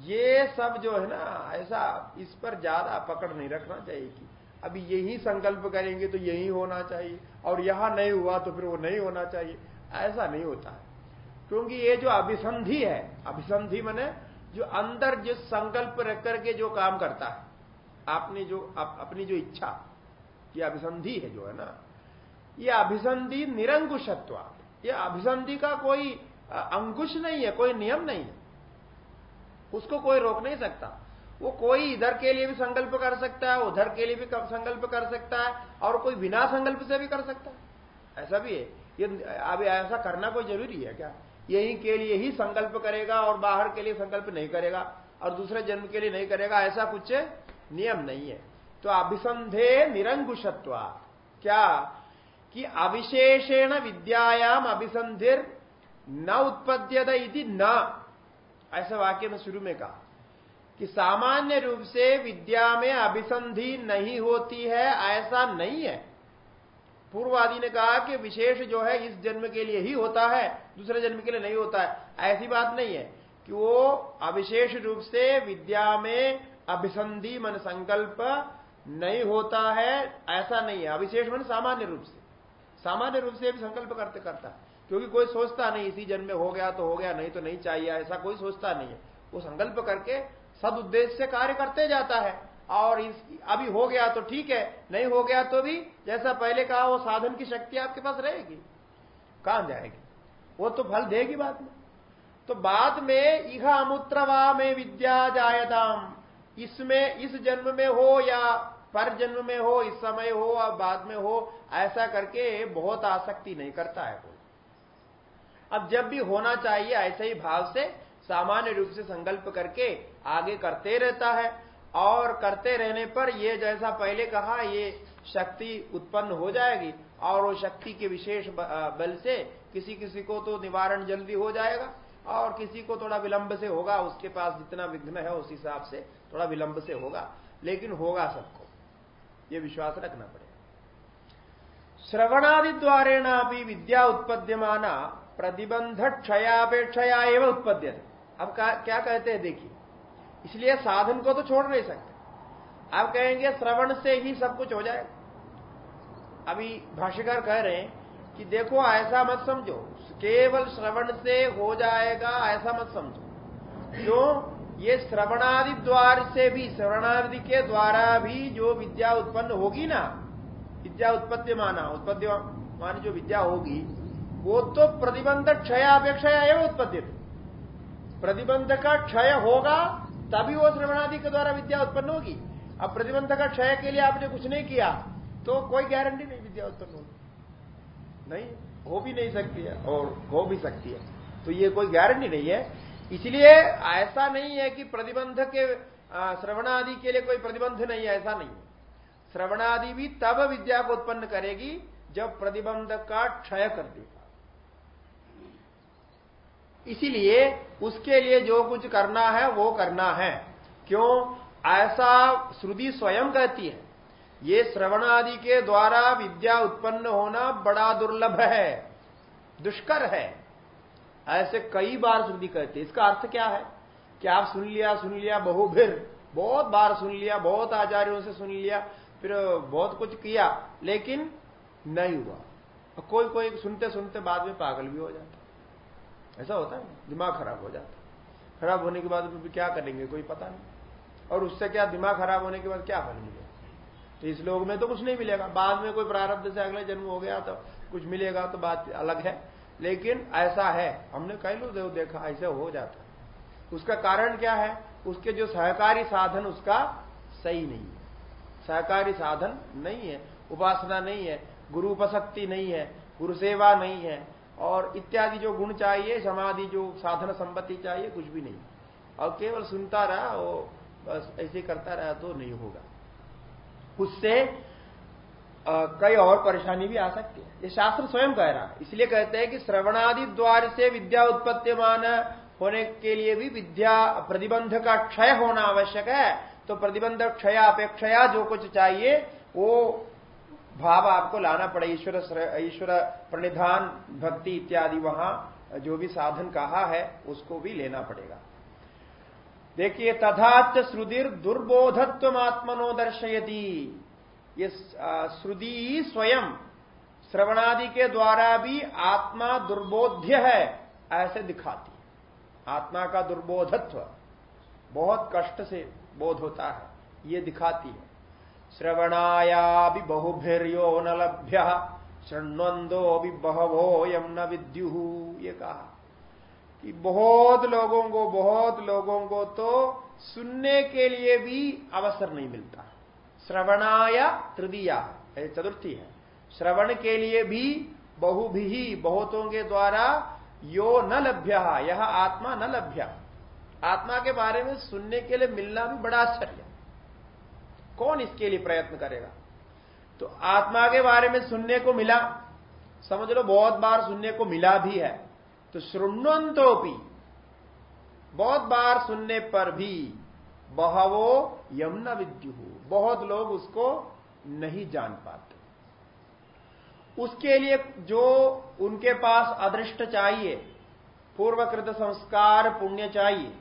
S1: ये सब जो है ना ऐसा इस पर ज़्यादा पकड़ नहीं रखना चाहिए कि अभी यही संकल्प करेंगे तो यही होना चाहिए और यहाँ नहीं हुआ तो फिर वो नहीं होना चाहिए। ऐसा नहीं होता है। क्योंकि ये जो अभिसंधि है अभिसंधि मैंने जो अंदर जो संकल्प रख करके जो काम करता है आपने जो आप, अपनी जो इच्छा ये अभिसंधि है जो है ना ये अभिसंधि निरंकुशत्व। ये अभिसंधि का कोई अंकुश नहीं है कोई नियम नहीं है। उसको कोई रोक नहीं सकता। वो कोई इधर के लिए भी संकल्प कर सकता है, उधर के लिए भी संकल्प कर सकता है, और कोई बिना संकल्प से भी कर सकता है। ऐसा भी है। ये, अभी ऐसा करना कोई ज़रूरी है क्या? यही के लिए ही संकल्प करेगा और बाहर के लिए संकल्प नहीं करेगा, और दूसरे जन्म के लिए नहीं करेगा, ऐसा कुछ नियम नहीं है। तो अभिसंधे निरंकुशत्व। क्या? कि अविशेषेण विद्यायाम अभिसंधिर न उत्पद्यत इति न। ऐसा वाक्य में शुरू में कहा कि सामान्य रूप से विद्या में अभिसंधि नहीं होती है, ऐसा नहीं है। पूर्वादि ने कहा कि विशेष जो है इस जन्म के लिए ही होता है, दूसरे जन्म के लिए नहीं होता है। ऐसी बात नहीं है कि वो अविशेष रूप से विद्या में अभिसंधि मन संकल्प नहीं होता है, ऐसा नहीं है। अविशेष मन सामान्य रूप से। सामान्य रूप से भी संकल्प करते करता क्योंकि कोई सोचता नहीं, इसी जन्म में हो गया तो हो गया, नहीं तो नहीं चाहिए, ऐसा कोई सोचता नहीं है। वो संकल्प करके सद उद्देश्य से कार्य करते जाता है। और इस अभी हो गया तो ठीक है, नहीं हो गया तो भी, जैसा पहले कहा, वो साधन की शक्ति आपके पास रहेगी। कहाँ जाएगी? वो तो फल देगी बाद में। तो बाद में, इह अमुत्रवा में विद्या जायताम। इसमें, इस जन्म में हो या पर जन्म में हो, इस समय हो और बाद में हो, ऐसा करके बहुत आसक्ति नहीं करता है कोई अब जब भी होना चाहिए, ऐसे ही भाव से सामान्य रूप से संकल्प करके आगे करते रहता है। और करते रहने पर ये जैसा पहले कहा, ये शक्ति उत्पन्न हो जाएगी और वो शक्ति के विशेष बल से किसी किसी को तो निवारण जल्दी हो जाएगा और किसी को थोड़ा विलंब से होगा, उसके पास जितना विघ्न है उस हिसाब से थोड़ा विलंब से होगा। लेकिन होगा सबको। ये विश्वास रखना पड़ेगा। श्रवणादि द्वारेणा भी विद्या उत्पद्यमाना प्रतिबंध क्षयापेक्षया एवं उत्पद्य अब क्या कहते हैं, देखिए। इसलिए साधन को तो छोड़ नहीं सकते। आप कहेंगे, श्रवण से ही सब कुछ हो जाए अभी भाष्यकार कह रहे हैं कि देखो, ऐसा मत समझो। केवल श्रवण से हो जाएगा, ऐसा मत समझो। जो ये श्रवणादि द्वार से भी, श्रवणादि के द्वारा भी जो विद्या उत्पन्न होगी ना, विद्या उत्पत्ति माना उत्पत्ति मानी जो विद्या होगी वो तो प्रतिबंध क्षय अपेक्षा एवं उत्पत्ति प्रतिबंध का क्षय होगा, तभी वो श्रवणादि के द्वारा विद्या उत्पन्न होगी। अब प्रतिबंध का क्षय के लिए आपने कुछ नहीं किया तो कोई गारंटी नहीं विद्या उत्पन्न होगी। नहीं, हो भी नहीं सकती है, और हो भी सकती है। तो ये कोई गारंटी नहीं है। इसलिए ऐसा नहीं है कि प्रतिबंध के श्रवणादि के लिए कोई प्रतिबंध नहीं है, ऐसा नहीं श्रवणादि भी तब विद्या को उत्पन्न करेगी, जब प्रतिबंध का क्षय कर देगा। इसीलिए उसके लिए जो कुछ करना है, वो करना है। क्यों? ऐसा श्रुति स्वयं कहती है। ये श्रवण आदि के द्वारा विद्या उत्पन्न होना बड़ा दुर्लभ है, दुष्कर है। ऐसे कई बार श्रुति कहती है। इसका अर्थ क्या है? कि आप सुन लिया सुन लिया, बहुभिर, बहुत बार सुन लिया, बहुत आचार्यों से सुन लिया, फिर बहुत कुछ किया, लेकिन नहीं हुआ। कोई कोई सुनते सुनते बाद में पागल भी हो जाता ऐसा होता है, दिमाग खराब हो जाता है। खराब होने के बाद क्या करेंगे, कोई पता नहीं। और उससे क्या, दिमाग खराब होने के बाद क्या फल मिलेगा? तो इस लोग में तो कुछ नहीं मिलेगा। बाद में कोई प्रारब्ध से अगले जन्म हो गया तो कुछ मिलेगा तो बात अलग है। लेकिन ऐसा है, हमने कई लोग देखा, ऐसे हो जाता उसका कारण क्या है? उसके जो सहकारी साधन, उसका सही नहीं है। सहकारी साधन नहीं है, उपासना नहीं है, गुरु उपशक्ति नहीं है, गुरु सेवा नहीं है और इत्यादि जो गुण चाहिए, समाधि जो साधन संपत्ति चाहिए, कुछ भी नहीं। और केवल सुनता रहा, वो बस ऐसे करता रहा तो नहीं होगा। उससे कई और परेशानी भी आ सकती है। ये शास्त्र स्वयं कह रहा है। इसलिए कहते हैं कि श्रवणादि द्वार से विद्या उत्पत्तिमान होने के लिए भी विद्या प्रतिबंध का क्षय होना आवश्यक है। तो प्रतिबंध क्षय अपेक्षया जो कुछ चाहिए, वो भाव आपको लाना पड़े, ईश्वर ईश्वर प्रणिधान, भक्ति इत्यादि वहाँ जो भी साधन कहा है, उसको भी लेना पड़ेगा। देखिए तथाच श्रुदिर दुर्बोधत्व आत्मनो दर्शयती ये श्रुति स्वयं श्रवणादि के द्वारा भी आत्मा दुर्बोध्य है, ऐसे दिखाती है। आत्मा का दुर्बोधत्व बहुत कष्ट से बोध होता है, ये दिखाती है। श्रवणाया बहुभिर्यो न लभ्य शृण्वंदो भी बहवो यम न विद्यु, ये कहा। कि बहुत लोगों को, बहुत लोगों को तो सुनने के लिए भी अवसर नहीं मिलता। श्रवणाया तृतीया चतुर्थी है। श्रवण के लिए भी बहु भी बहुतों के द्वारा यो न लभ्य, यह आत्मा न लभ्य। आत्मा के बारे में सुनने के लिए मिलना भी बड़ा आश्चर्य कौन इसके लिए प्रयत्न करेगा? तो आत्मा के बारे में सुनने को मिला, समझ लो बहुत बार सुनने को मिला भी है तो श्रृण्वंतोपी बहुत बार सुनने पर भी बहवो यमुना विद्यु बहुत लोग उसको नहीं जान पाते। उसके लिए जो उनके पास अदृष्ट चाहिए, पूर्वकृत संस्कार पुण्य चाहिए,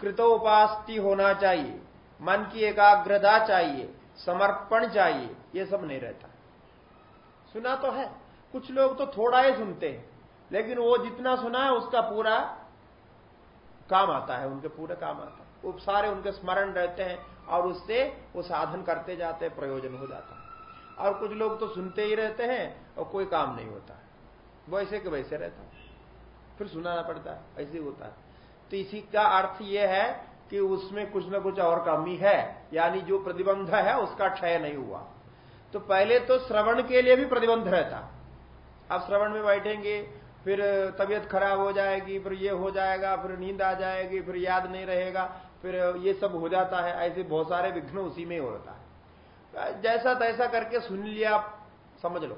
S1: कृतोपास्ति होना चाहिए मन की एकाग्रता चाहिए, समर्पण चाहिए, ये सब नहीं रहता। सुना तो है, कुछ लोग तो थोड़ा ही सुनते हैं, लेकिन वो जितना सुना है उसका पूरा काम आता है, उनके पूरे काम आता है। वो सारे उनके स्मरण रहते हैं और उससे वो साधन करते जाते हैं, प्रयोजन हो जाता है। और कुछ लोग तो सुनते ही रहते हैं और कोई काम नहीं होता। वैसे के वैसे रहता है। फिर सुनाना पड़ता है, ऐसे होता है। तो इसी का अर्थ यह है कि उसमें कुछ ना कुछ और कमी है, यानी जो प्रतिबंध है उसका क्षय नहीं हुआ। तो पहले तो श्रवण के लिए भी प्रतिबंध रहता। अब श्रवण में बैठेंगे, फिर तबीयत खराब हो जाएगी, फिर ये हो जाएगा, फिर नींद आ जाएगी, फिर याद नहीं रहेगा, फिर ये सब हो जाता है, ऐसे बहुत सारे विघ्न उसी में होता है। जैसा तैसा करके सुन लिया समझ लो।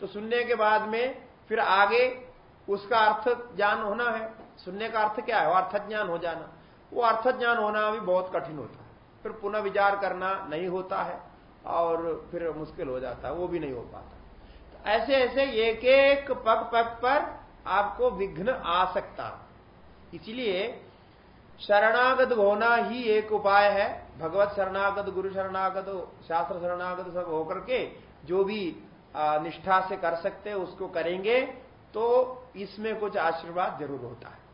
S1: तो सुनने के बाद में फिर आगे उसका अर्थ ज्ञान होना है। सुनने का अर्थ क्या है? अर्थ ज्ञान हो जाना। वो अर्थ ज्ञान होना भी बहुत कठिन होता है। फिर पुनः विचार करना नहीं होता है और फिर मुश्किल हो जाता है, वो भी नहीं हो पाता। तो ऐसे ऐसे एक एक पग पग पर आपको विघ्न आ सकता इसलिए शरणागत होना ही एक उपाय है। भगवत शरणागत, गुरु शरणागत, शास्त्र शरणागत सब होकर के जो भी निष्ठा से कर सकते उसको करेंगे तो इसमें कुछ आशीर्वाद ज़रूर होता है।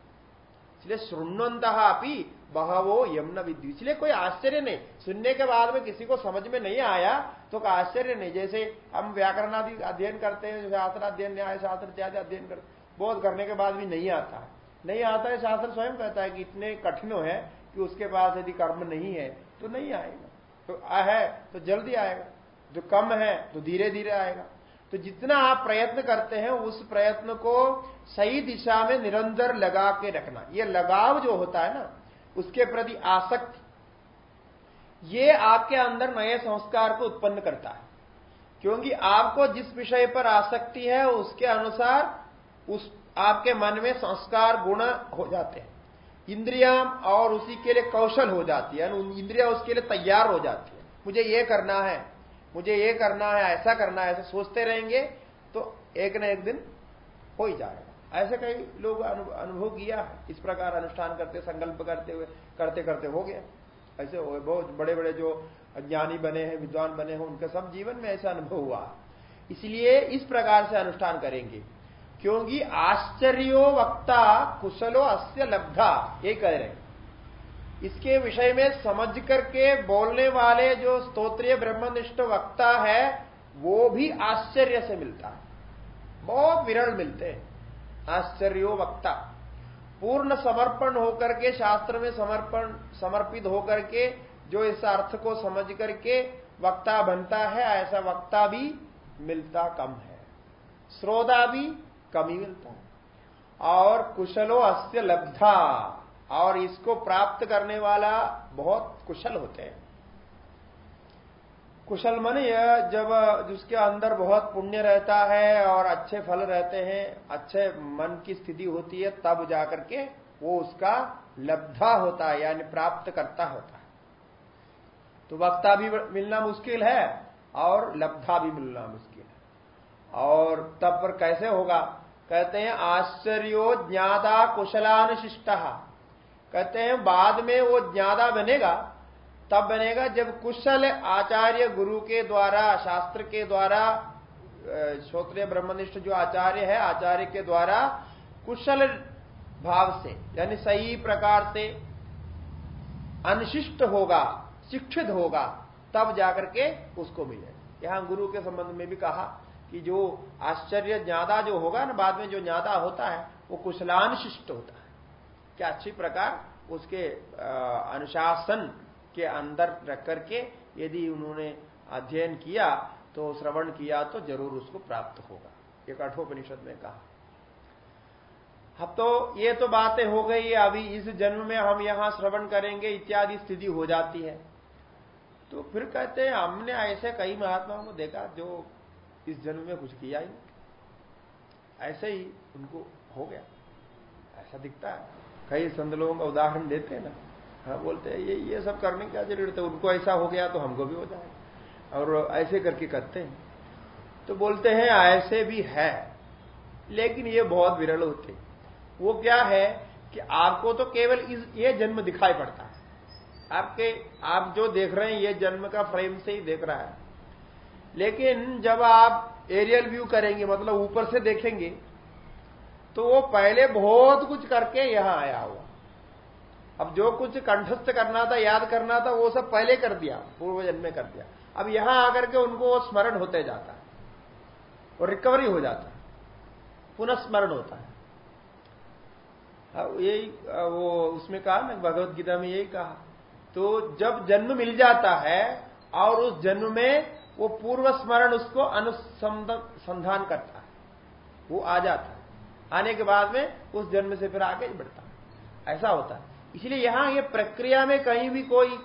S1: इसलिए सुनवंत अपनी बहवो यमुन विद्यु इसलिए कोई आश्चर्य नहीं। सुनने के बाद में किसी को समझ में नहीं आया तो आश्चर्य नहीं। जैसे हम व्याकरण आदि अध्ययन करते हैं, शास्त्र अध्ययन, न्याय शास्त्र, इत्यादि अध्ययन करते बहुत करने के बाद भी नहीं आता है। नहीं आता है, शास्त्र स्वयं कहता है कि इतने कठिन है कि उसके पास यदि कर्म नहीं है तो नहीं आएगा। तो है तो जल्दी आएगा। जो कम है तो धीरे धीरे आएगा। तो जितना आप प्रयत्न करते हैं, उस प्रयत्न को सही दिशा में निरंतर लगा के रखना। ये लगाव जो होता है ना, उसके प्रति आसक्ति, ये आपके अंदर नए संस्कार को उत्पन्न करता है। क्योंकि आपको जिस विषय पर आसक्ति है, उसके अनुसार उस, आपके मन में संस्कार गुण हो जाते हैं। इंद्रिया और उसी के लिए कौशल हो जाती है इंद्रिया उसके लिए तैयार हो जाती है। मुझे ये करना है मुझे ये करना है, ऐसा करना है, ऐसा सोचते रहेंगे तो एक न एक दिन हो ही जाएगा। ऐसे कई लोग अनुभव किया इस प्रकार अनुष्ठान करते, संकल्प करते हुए, करते करते हो गया। ऐसे हो, बहुत बड़े बड़े जो ज्ञानी बने हैं, विद्वान बने हैं, उनके सब जीवन में ऐसा अनुभव हुआ। इसलिए इस प्रकार से अनुष्ठान करेंगे। क्योंकि आश्चर्यो वक्ता कुशलो अस्य लब्धा, ये कह रहे हैं। इसके विषय में समझ करके बोलने वाले जो स्तोत्रीय ब्रह्मनिष्ठ वक्ता है, वो भी आश्चर्य से मिलता है। बहुत विरल मिलते हैं, आश्चर्यो वक्ता। पूर्ण समर्पण होकर के, शास्त्र में समर्पण, समर्पित होकर के, जो इस अर्थ को समझ करके वक्ता बनता है, ऐसा वक्ता भी मिलता कम है। श्रोता भी कम ही मिलता है। और कुशलो अस्य लब्धा। और इसको प्राप्त करने वाला बहुत कुशल होते हैं। कुशल मन यह जब जिसके अंदर बहुत पुण्य रहता है और अच्छे फल रहते हैं, अच्छे मन की स्थिति होती है, तब जाकर के वो उसका लब्धा होता है, यानी प्राप्त करता होता है। तो वक्ता भी मिलना मुश्किल है और लब्धा भी मिलना मुश्किल है। और तब पर कैसे होगा? कहते हैं, आश्चर्यो ज्ञाता कुशलानुशिष्ट। कहते हैं, बाद में वो ज़्यादा बनेगा, तब बनेगा जब कुशल आचार्य गुरु के द्वारा, शास्त्र के द्वारा श्रोत्रिय ब्रह्मनिष्ठ जो आचार्य है, आचार्य के द्वारा कुशल भाव से, यानी सही प्रकार से अनशिष्ट होगा, शिक्षित होगा, तब जाकर के उसको मिले। यहाँ गुरु के संबंध में भी कहा कि जो आश्चर्य ज़्यादा जो होगा ना, बाद में जो ज़्यादा होता है, वो कुशलान शिष्ट होता है। क्या अच्छी प्रकार उसके अनुशासन के अंदर रख करके यदि उन्होंने अध्ययन किया तो श्रवण किया तो ज़रूर उसको प्राप्त होगा। ये कठोपनिषद में कहा। अब तो ये तो बातें हो गई, अभी इस जन्म में हम यहाँ श्रवण करेंगे, इत्यादि स्थिति हो जाती है। तो फिर कहते हैं, हमने ऐसे कई महात्माओं को देखा जो इस जन्म में कुछ किया ही ऐसे ही उनको हो गया। ऐसा दिखता है। कई संत लोगों का उदाहरण देते हैं ना। हाँ बोलते हैं, ये ये सब करने की क्या ज़रूरत है? उनको ऐसा हो गया तो हमको भी हो जाएगा और ऐसे करके करते हैं। तो बोलते हैं, ऐसे भी है। लेकिन ये बहुत विरल होते हैं। वो क्या है कि आपको तो केवल इस, ये जन्म दिखाई पड़ता है। आपके, आप जो देख रहे हैं, ये जन्म का फ्रेम से ही देख रहा है। लेकिन जब आप एरियल व्यू करेंगे मतलब ऊपर से देखेंगे तो वो पहले बहुत कुछ करके यहाँ आया हुआ। अब जो कुछ कंठस्थ करना था, याद करना था, वो सब पहले कर दिया पूर्व जन्म में कर दिया। अब यहाँ आकर के उनको वो स्मरण होते जाता और रिकवरी हो जाता पुनः स्मरण होता है। यही वो उसमें कहा ना भगवत गीता में यही कहा। तो जब जन्म मिल जाता है, और उस जन्म में वो पूर्व स्मरण उसको अनुसंधान करता है। वो आ जाता है। आने के बाद में उस जन्म से फिर आगे बढ़ता ऐसा होता है। इसलिए यहाँ ये प्रक्रिया में कहीं भी कोई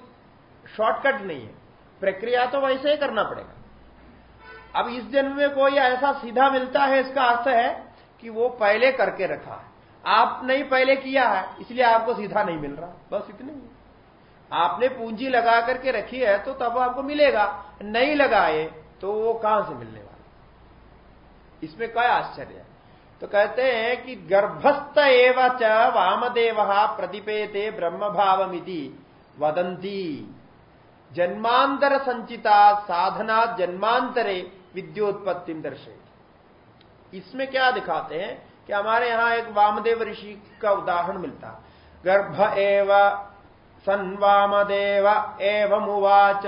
S1: शॉर्टकट नहीं है। प्रक्रिया तो वैसे ही करना पड़ेगा। अब इस जन्म में कोई ऐसा सीधा मिलता है, इसका अर्थ है कि वो पहले करके रखा है। आप नहीं पहले किया है, इसलिए आपको सीधा नहीं मिल रहा। बस इतने ही। आपने पूंजी लगा करके रखी है तो तब आपको मिलेगा। नहीं लगाए तो वो कहाँ से मिलने वाला? इसमें क्या आश्चर्य है? तो कहते हैं कि गर्भस्थ एवं च वामदेव प्रतिपेते ब्रह्म भावमिति वदंती जन्मांतर संचिता साधना जन्मांतरे विद्योत्पत्ति दर्शे इसमें क्या दिखाते हैं कि हमारे यहाँ एक वामदेव ऋषि का उदाहरण मिलता। गर्भ एव, सन वामदेव एवं उवाच।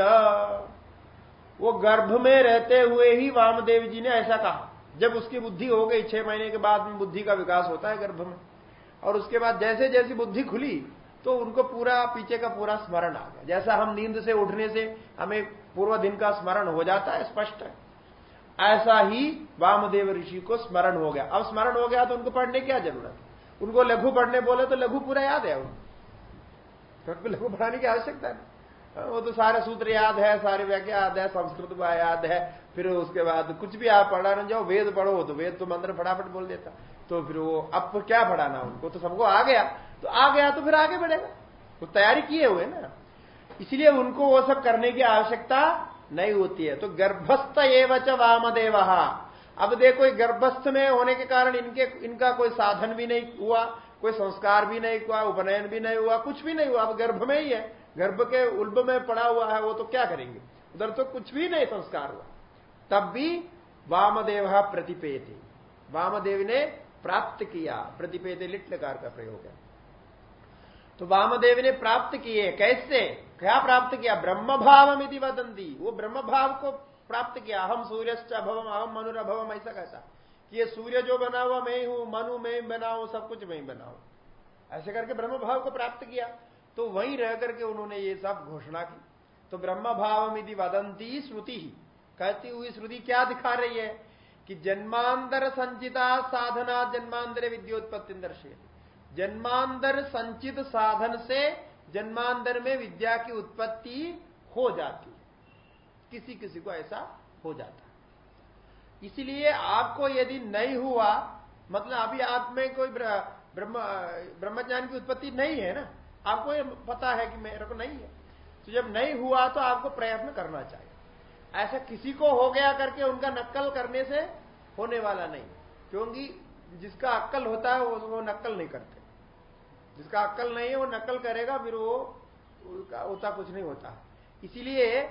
S1: वो गर्भ में रहते हुए ही वामदेव जी ने ऐसा कहा। जब उसकी बुद्धि हो गई छह महीने के बाद में बुद्धि का विकास होता है गर्भ में, और उसके बाद जैसे जैसी बुद्धि खुली तो उनको पूरा पीछे का पूरा स्मरण आ गया। जैसा हम नींद से उठने से हमें पूर्व दिन का स्मरण हो जाता है, स्पष्ट है। ऐसा ही वामदेव ऋषि को स्मरण हो गया। अब स्मरण हो गया तो उनको पढ़ने क्या ज़रूरत? उनको लघु पढ़ने बोले तो लघु पूरा याद है उनको। तो लघु पढ़ाने की आवश्यकता नहीं। वो तो सारे सूत्र याद है, सारे व्याख्या याद है, संस्कृत याद है, फिर उसके बाद कुछ भी आप पढ़ा पढ़ाना जाओ, वेद पढ़ो तो वेद तो मंत्र फटाफट बोल देता। तो फिर वो अब क्या पढ़ाना उनको? तो सबको आ गया। तो आ गया तो फिर आगे बढ़ेगा। वो तैयारी किए हुए ना। इसलिए उनको वो सब करने की आवश्यकता नहीं होती है। तो गर्भस्थ एवं वामदेव। अब देखो गर्भस्थ में होने के कारण इनके, इनका कोई साधन भी नहीं हुआ, कोई संस्कार भी नहीं हुआ, उपनयन भी नहीं हुआ, कुछ भी नहीं हुआ। अब गर्भ में ही है। गर्भ के उल्ब में पड़ा हुआ है, वो तो क्या करेंगे? उधर तो कुछ भी नहीं संस्कार हुआ। तब भी वामदेव प्रतिपेति। वामदेव ने प्राप्त किया प्रतिपेदे लिट लकार का प्रयोग है। तो वामदेव ने प्राप्त किए, कैसे? क्या प्राप्त किया? ब्रह्म भाव मिधि वदंती वो ब्रह्म भाव को प्राप्त किया। हम सूर्य अभवम अहम मनुरभवम, ऐसा कहता। कि ये सूर्य जो बना हुआ, मैं हूँ मनु मैं बना हूँ, सब कुछ मैं बनाऊ ऐसे करके ब्रह्म भाव को प्राप्त किया। तो वहीं रह करके उन्होंने ये सब घोषणा की। तो ब्रह्म भाव मिधि वदंती श्रुति। ही कहती हुई श्रुति क्या दिखा रही है? कि जन्मांतर संचिता साधना जन्मांतर विद्योत्पत्ति दर्शे जन्मांतर संचित साधन से जन्मांतर में विद्या की उत्पत्ति हो जाती है। किसी किसी को ऐसा हो जाता है। इसलिए आपको यदि नहीं हुआ मतलब अभी आप में कोई ब्रह्म ब्रह्मज्ञान की उत्पत्ति नहीं है ना? आपको ये पता है कि मेरे को नहीं है। तो जब नहीं हुआ तो आपको प्रयत्न करना चाहिए। ऐसा किसी को हो गया करके उनका नक्कल करने से होने वाला नहीं। क्योंकि जिसका अक्कल होता है वो, वो नक्कल नहीं करते। जिसका अक्कल नहीं है वो नकल करेगा फिर वो होता कुछ नहीं होता। इसीलिए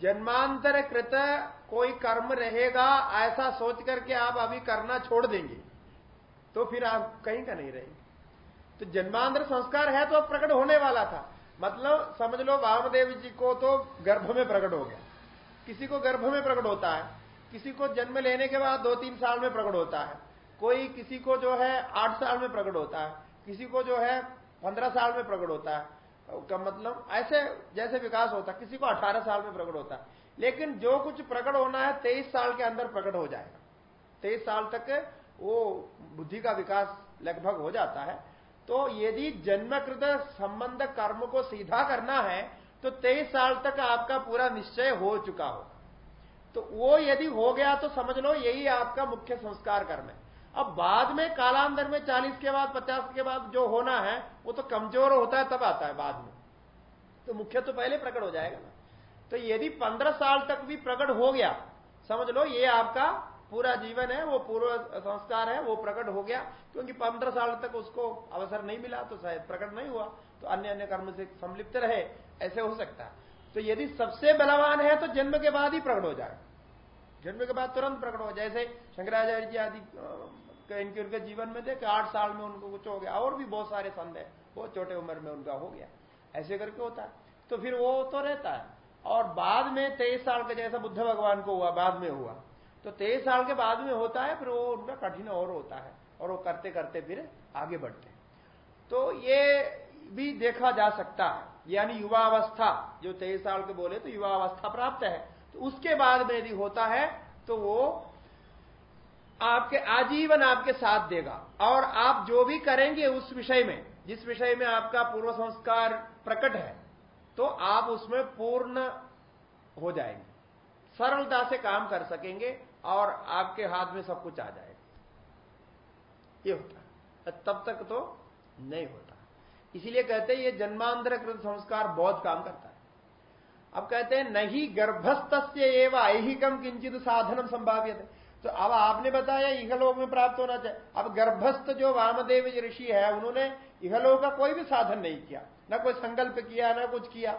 S1: जन्मांतर कृत कोई कर्म रहेगा ऐसा सोच करके आप अभी करना छोड़ देंगे। तो फिर आप कहीं का नहीं रहेंगे। तो जन्मांतर संस्कार है तो प्रकट होने वाला था। मतलब समझ लो वामदेव जी को तो गर्भ में प्रकट हो गया। किसी को गर्भ में प्रकट होता है, किसी को जन्म लेने के बाद दो तीन साल में प्रकट होता है। कोई किसी को जो है आठ साल में प्रकट होता है, किसी को जो है पंद्रह साल में प्रकट होता है। का मतलब ऐसे जैसे विकास होता है, किसी को अठारह साल में प्रकट होता है। लेकिन जो कुछ प्रकट होना है, तेईस साल के अंदर प्रकट हो जाएगा। तेईस साल तक वो बुद्धि का विकास लगभग हो जाता है। तो यदि जन्मकृत संबंध कर्म को सीधा करना है तो तेईस साल तक आपका पूरा निश्चय हो चुका हो। तो वो यदि हो गया तो समझ लो यही आपका मुख्य संस्कार कर्म है। अब बाद में कालांतर में चालीस के बाद, पचास के बाद जो होना है, वो तो कमज़ोर होता है, तब आता है बाद में। तो मुख्य तो पहले प्रकट हो जाएगा ना। तो यदि पंद्रह साल तक भी प्रकट हो गया, समझ लो ये आपका पूरा जीवन है, वो पूर्व संस्कार है, वो प्रकट हो गया, क्योंकि पंद्रह साल तक उसको अवसर नहीं मिला तो शायद प्रकट नहीं हुआ तो अन्य अन्य कर्म से संलिप्त रहे, ऐसे हो सकता है। तो यदि सबसे बलवान है तो जन्म के बाद ही प्रकट हो जाए। जन्म के बाद तुरंत प्रकट हो जैसे शंकराचार्य जी आदि इनके, उनके जीवन में देखे आठ साल में उनको कुछ हो गया, और भी बहुत सारे संत है, बहुत छोटे उम्र में उनका हो गया, ऐसे करके होता है। तो फिर वो तो रहता है। और बाद में तेईस साल का जैसा बुद्ध भगवान को हुआ, बाद में हुआ तो तेईस साल के बाद में होता है, फिर वो उनका कठिन और होता है, और वो करते करते फिर आगे बढ़ते तो ये भी देखा जा सकता है। यानी युवावस्था, जो तेईस साल के बोले तो युवावस्था प्राप्त है। तो उसके बाद में यदि होता है तो वो आपके आजीवन आपके साथ देगा। और आप जो भी करेंगे उस विषय में, जिस विषय में आपका पूर्व संस्कार प्रकट है तो आप उसमें पूर्ण हो जाएँगे। सरलता से काम कर सकेंगे और आपके हाथ में सब कुछ आ जाएगा ये होता है। तब तक तो नहीं होता। इसीलिए कहते हैं ये जन्मांतर कृत संस्कार बहुत काम करता है। अब कहते हैं, नहीं गर्भस्थ एवं ऐहिकम किंचित साधनम संभाव्य तो अब आपने बताया इहलोक में प्राप्त होना चाहिए। अब गर्भस्थ जो वामदेव ऋषि है, उन्होंने इहलोक का कोई भी साधन नहीं किया। ना कोई संकल्प किया, ना कुछ किया।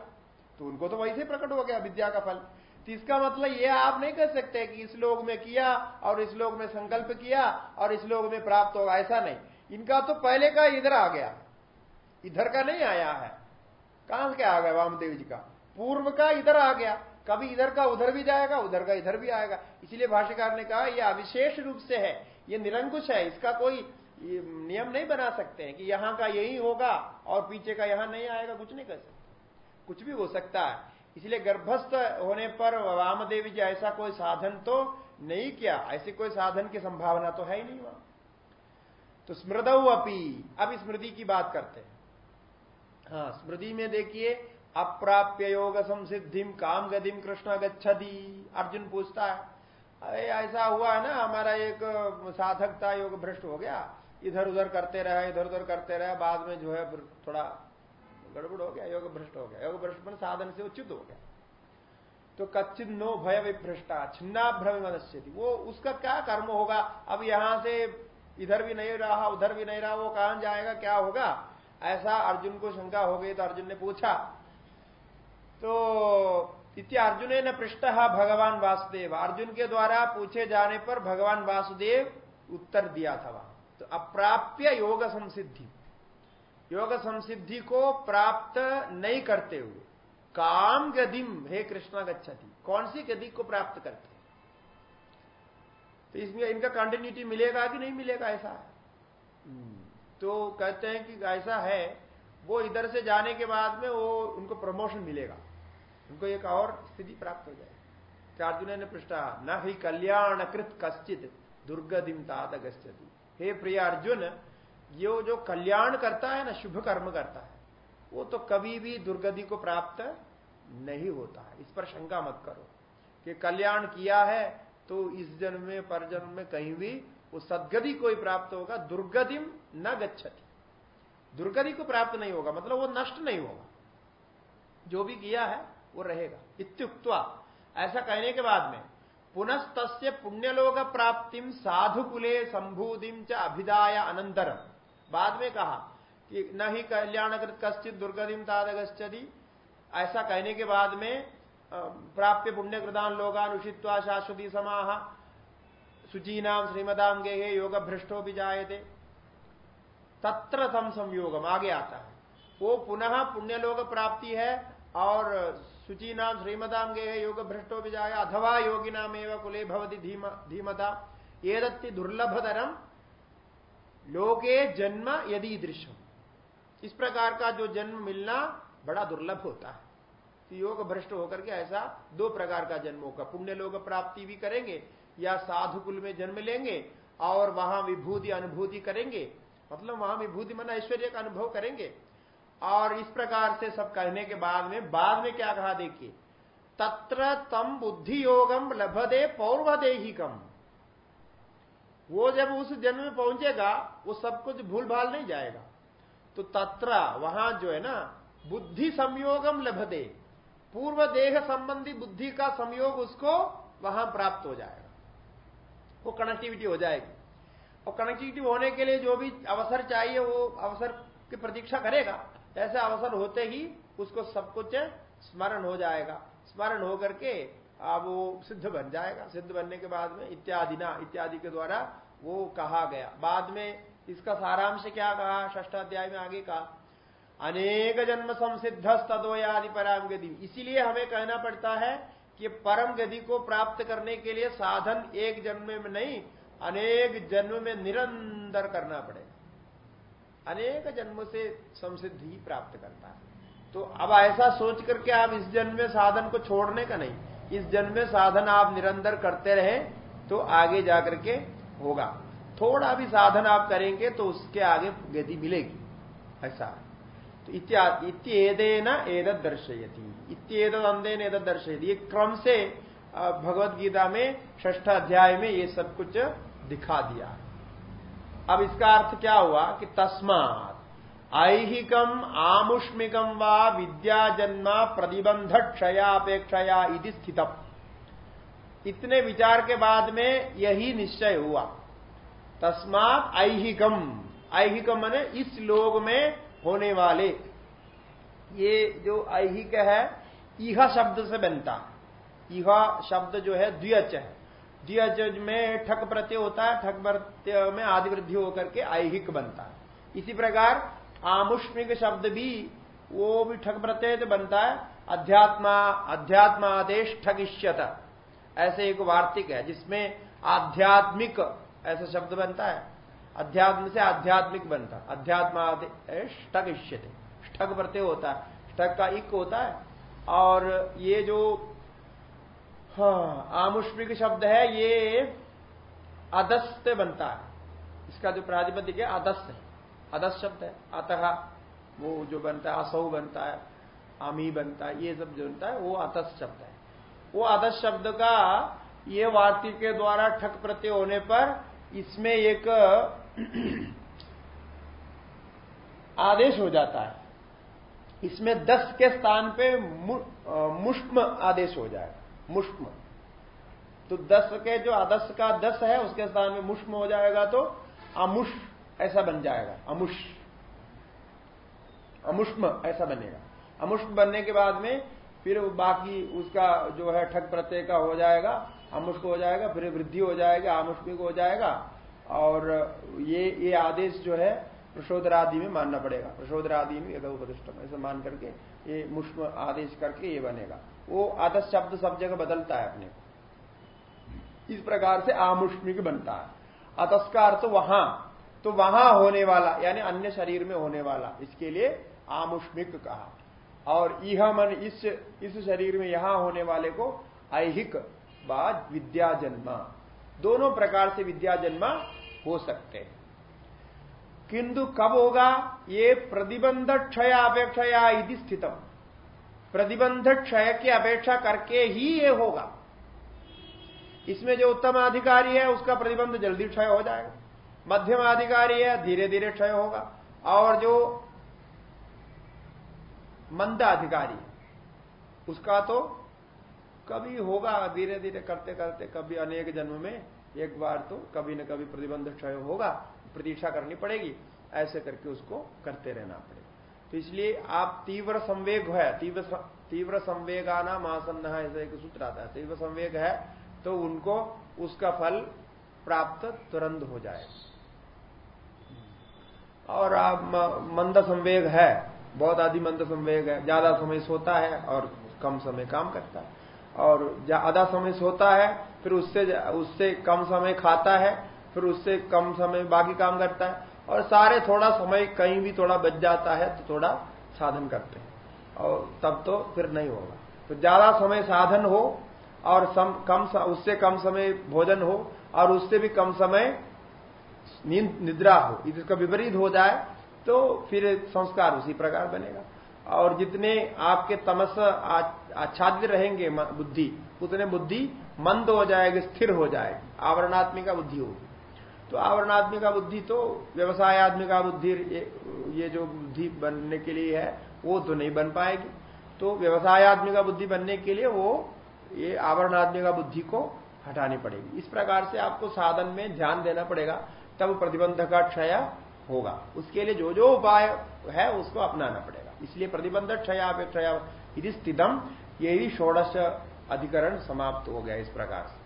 S1: तो उनको तो वैसे प्रकट हो गया विद्या का फल। तो इसका मतलब ये आप नहीं कह सकते कि इस लोग में किया और इस लोग में संकल्प किया और इस लोग में प्राप्त होगा, ऐसा नहीं। इनका तो पहले का इधर आ गया। इधर का नहीं आया है। कहाँ से आ गया वामदेव जी का? पूर्व का इधर आ गया। कभी इधर का उधर भी जाएगा, उधर का इधर भी आएगा। इसलिए भाष्यकार ने कहा यह अविशेष रूप से है, ये निरंकुश है, इसका कोई नियम नहीं बना सकते हैं कि यहाँ का यही होगा और पीछे का यहाँ नहीं आएगा, कुछ नहीं कर सकते। कुछ भी हो सकता है। इसलिए गर्भस्थ होने पर वामदेवी जी ऐसा कोई साधन तो नहीं किया। ऐसी कोई साधन की संभावना तो है ही नहीं वहाँ। तो स्मृदऊ अपी। अब स्मृति की बात करते हैं। हाँ स्मृति में देखिए, अप्राप्य योग संसिधिम काम गतिम कृष्ण गच्छदी अर्जुन पूछता है, अरे, ऐसा हुआ है ना, हमारा एक साधक था, योग भ्रष्ट हो गया। इधर उधर करते रहे इधर उधर करते रहे, बाद में जो है थोड़ा गड़बड़ हो गया, योग भ्रष्ट हो गया। योग भ्रष्ट में साधन से उचित हो गया। तो कच्चित नो भय विभ्रष्टा छिन्नाभ्रम मनुष्य वो उसका क्या कर्म होगा? अब यहाँ से इधर भी नहीं रहा, उधर भी नहीं रहा, वो कहाँ जाएगा, क्या होगा? ऐसा अर्जुन को शंका हो गई तो अर्जुन ने पूछा तो इति अर्जुन ने पृष्ठ भगवान वासुदेव? अर्जुन के द्वारा पूछे जाने पर भगवान वासुदेव उत्तर दिया था वहाँ। तो अप्राप्य योग संसिद्धि। योग संसिद्धि को प्राप्त नहीं करते हुए काम गदिम हे कृष्णा गच्छति कौन सी गति को प्राप्त करते तो इसमें इनका कंटिन्यूटी मिलेगा कि नहीं मिलेगा ऐसा? हम्म, तो कहते हैं कि ऐसा है वो इधर से जाने के बाद में वो उनको प्रमोशन मिलेगा। उनको एक और स्थिति प्राप्त हो जाए। तो अर्जुन ने पृष्ठा न ही कल्याणकृत कश्चित दुर्गतिम तात गच्छति हे प्रिय अर्जुन ये जो कल्याण करता है ना, शुभ कर्म करता है, वो तो कभी भी दुर्गति को प्राप्त नहीं होता है। इस पर शंका मत करो कि कल्याण किया है तो इस जन्म में पर जन्म में कहीं भी वो सदगति को ही प्राप्त होगा, दुर्गतिम न गच्छति। दुर्गति को प्राप्त नहीं होगा मतलब वो नष्ट नहीं होगा। जो भी किया है, वो रहेगा। इत्युक्त्वा, ऐसा कहने के बाद में पुनस्त पुण्यलोक प्राप्तिम साधुकुले संभूतिम च अभिदाय अनंतरम बाद में कहा कि न ही कल्याणकृत कश्चित दुर्गतिम तादगश्चि ऐसा कहने के बाद में प्राप्य पुण्यकृदान लोगान उषित्वा शाश्वती समाह। सुचीनाम श्रीमदाम गे योग भ्रष्टो भी थे तत्र तम संयोगम, आगे आता है। वो पुनः पुण्य लोग प्राप्ति है और शुचि नाम श्रीमदाम गे योग भ्रष्टो भी जाए अथवा योगी नाम एवं कुले भवती धीमता। ये दुर्लभतरम लोके जन्म यदि दृश्य इस प्रकार का जो जन्म मिलना बड़ा दुर्लभ होता है। तो योग भ्रष्ट होकर के ऐसा दो प्रकार का जन्म होगा। पुण्य लोग प्राप्ति भी करेंगे या साधु कुल में जन्म लेंगे और वहाँ विभूति, अनुभूति करेंगे। मतलब वहाँ विभूति मन ऐश्वर्य का अनुभव करेंगे। और इस प्रकार से सब कहने के बाद में बाद में क्या कहा देखिए? तत्र तम बुद्धि योगम लभदे पौर्वदेहिकम। वो जब उस जन्म में पहुंचेगा, वो सब कुछ भूल भाल नहीं जाएगा। तो तत्र, वहाँ जो है ना, बुद्धि संयोगम लभदे पूर्व देह संबंधी बुद्धि का संयोग उसको वहाँ प्राप्त हो जाएगा। वो कनेक्टिविटी हो जाएगी। और कनेक्टिविटी होने के लिए जो भी अवसर चाहिए, वो अवसर की प्रतीक्षा करेगा। ऐसे अवसर होते ही उसको सब कुछ स्मरण हो जाएगा। स्मरण होकर के अब वो सिद्ध बन जाएगा। सिद्ध बनने के बाद में इत्यादि ना, इत्यादि के द्वारा वो कहा गया। बाद में इसका सारांश क्या कहा? ष्ठाध्याय में आगे कहा, अनेक जन्म संसिद्ध तदोयादि पराम गति इसीलिए हमें कहना पड़ता है कि परम गति को प्राप्त करने के लिए साधन एक जन्म में नहीं, अनेक जन्म में निरंतर करना पड़ेगा अनेक जन्म से संसिद्धि प्राप्त करता है। तो अब ऐसा सोच करके आप इस जन्म में साधन को छोड़ने का नहीं। इस जन्म में साधन आप निरंतर करते रहे तो आगे जाकर के होगा। थोड़ा भी साधन आप करेंगे तो उसके आगे गति मिलेगी। ऐसा तो इत्येदेन एदत दर्शयती। इत्येद अंदेन एदत दर्शयती। ये क्रम से भगवत गीता में ष्ठ अध्याय में ये सब कुछ दिखा दिया। अब इसका अर्थ क्या हुआ कि तस्मात ऐहिकम आमुष्मिकम व विद्या जन्मा प्रतिबंध क्षयापेक्षया इति स्थितम। इतने विचार के बाद में यही निश्चय हुआ। तस्मात ऐहिकम। ऐहिकम मैंने इस लोग में होने वाले। ये जो ऐहिक है, इह शब्द से बनता। इह शब्द जो है द्वियच है। द्वियच में ठक प्रत्यय होता है, ठक प्रत्यय में आदि वृद्धि होकर के ऐहिक बनता है। इसी प्रकार आमुष्मिक शब्द भी, वो भी ठग प्रत्यय तो बनता है। अध्यात्मा अध्यात्मादेश ठगिष्यत ऐसे एक वार्तिक है, जिसमें आध्यात्मिक ऐसा शब्द बनता है। अध्यात्म से आध्यात्मिक बनता अध्यात्म ष्टक ठग प्रत्यय होता है। ठग का इक होता है। और ये जो हाँ आमुष्मिक शब्द है, ये अदस्त बनता है। इसका जो प्राधिपतिक है अदस्त है। अदस शब्द है। अतः वो जो बनता है, असौ बनता है, आमी बनता है, ये सब जो बनता है, वो अतस शब्द है। वो अदस शब्द का ये वार्तिक के द्वारा ठक प्रत्यय होने पर इसमें एक [clears throat] आदेश हो जाता है। इसमें दस के स्थान पे मुष्म आदेश हो जाएगा मुष्म। तो दस के जो आदर्श का दस है, उसके स्थान में मुष्म हो जाएगा तो अमुष ऐसा बन जाएगा, अमुष। अमुष्म ऐसा बनेगा। अमुष्म बनने के बाद में फिर बाकी उसका जो है ठग प्रत्यय का हो जाएगा अमुष्क हो जाएगा, फिर वृद्धि हो जाएगा, आमुष्मिक हो जाएगा, और ये ये आदेश जो है प्रशोधरादि में मानना पड़ेगा। प्रशोधरादि में यद उपदिष्टम, ऐसा मान करके ये मुष्म आदेश करके ये बनेगा। वो आदर्श शब्द सब जगह बदलता है अपने इस प्रकार से आमुष्मिक बनता है। अतस्कार तो वहाँ तो वहाँ होने वाला, यानी अन्य शरीर में होने वाला, इसके लिए आमुष्मिक कहा। और यह मन इस इस शरीर में यहाँ होने वाले को ऐहिक बाद विद्या जन्मा। दोनों प्रकार से विद्या जन्मा हो सकते हैं। किंतु कब होगा? ये प्रतिबंध क्षय अपेक्षा यदि स्थितम। प्रतिबंध क्षय की अपेक्षा करके ही ये होगा। इसमें जो उत्तम अधिकारी है, उसका प्रतिबंध जल्दी क्षय हो जाएगा। मध्यम अधिकारी है धीरे धीरे क्षय होगा। और जो मंद अधिकारी, उसका तो कभी होगा धीरे धीरे करते करते कभी अनेक जन्म में एक बार तो कभी न कभी प्रतिबंध क्षय होगा, प्रतीक्षा करनी पड़ेगी। ऐसे करके उसको करते रहना पड़ेगा। तो इसलिए आप तीव्र संवेग है, तीव्र तीव्र संवेगाना महासन्न ऐसा एक सूत्र आता है। तीव्र संवेग है तो उनको उसका फल प्राप्त तुरंत हो जाए और आप मंद संवेग है बहुत आदि मंद संवेग है ज़्यादा समय सोता है और कम समय काम करता है। और आधा समय सोता है फिर उससे उससे कम समय खाता है फिर उससे कम समय बाकी काम करता है। और सारे थोड़ा समय कहीं भी थोड़ा बच जाता है तो थोड़ा साधन करते हैं। और तब तो फिर नहीं होगा। तो ज़्यादा समय साधन हो और सम, कम उससे कम समय भोजन हो और उससे भी कम समय नींद, निद्रा हो इसका विपरीत हो जाए तो फिर संस्कार उसी प्रकार बनेगा। और जितने आपके तमस आच्छादित रहेंगे बुद्धि, उतने बुद्धि मंद हो जाएगी, स्थिर हो जाएगी, आवरणात्मिका बुद्धि होगी। तो आवरणात्मिका बुद्धि तो व्यवसाय आत्मिका बुद्धि, ये जो बुद्धि बनने के लिए है, वो तो नहीं बन पाएगी। तो व्यवसाय आत्मिका बुद्धि बनने के लिए वो, ये आवरणात्मिका बुद्धि को हटानी पड़ेगी। इस प्रकार से आपको साधन में ध्यान देना पड़ेगा। तब प्रतिबंध का क्षय होगा। उसके लिए जो जो उपाय है, उसको अपनाना पड़ेगा। इसलिए प्रतिबंध क्षयापेक्षया यदि स्थितम। यही षोड़श अधिकरण समाप्त हो गया इस प्रकार से।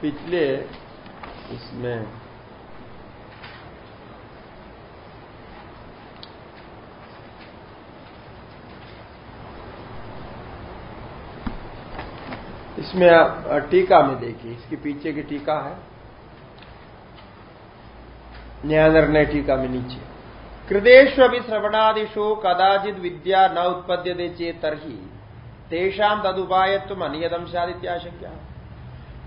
S1: पिछले इसमें इसमें टीका में देखिए, इसके पीछे की टीका है। न्याय निर्णय टीका में नीचे। कृदेश अभी श्रवणादिशु कदाचित विद्या न उत्पद्य चेत तरही तेषाम तदुपायत्व अनियतम शादित्याशंका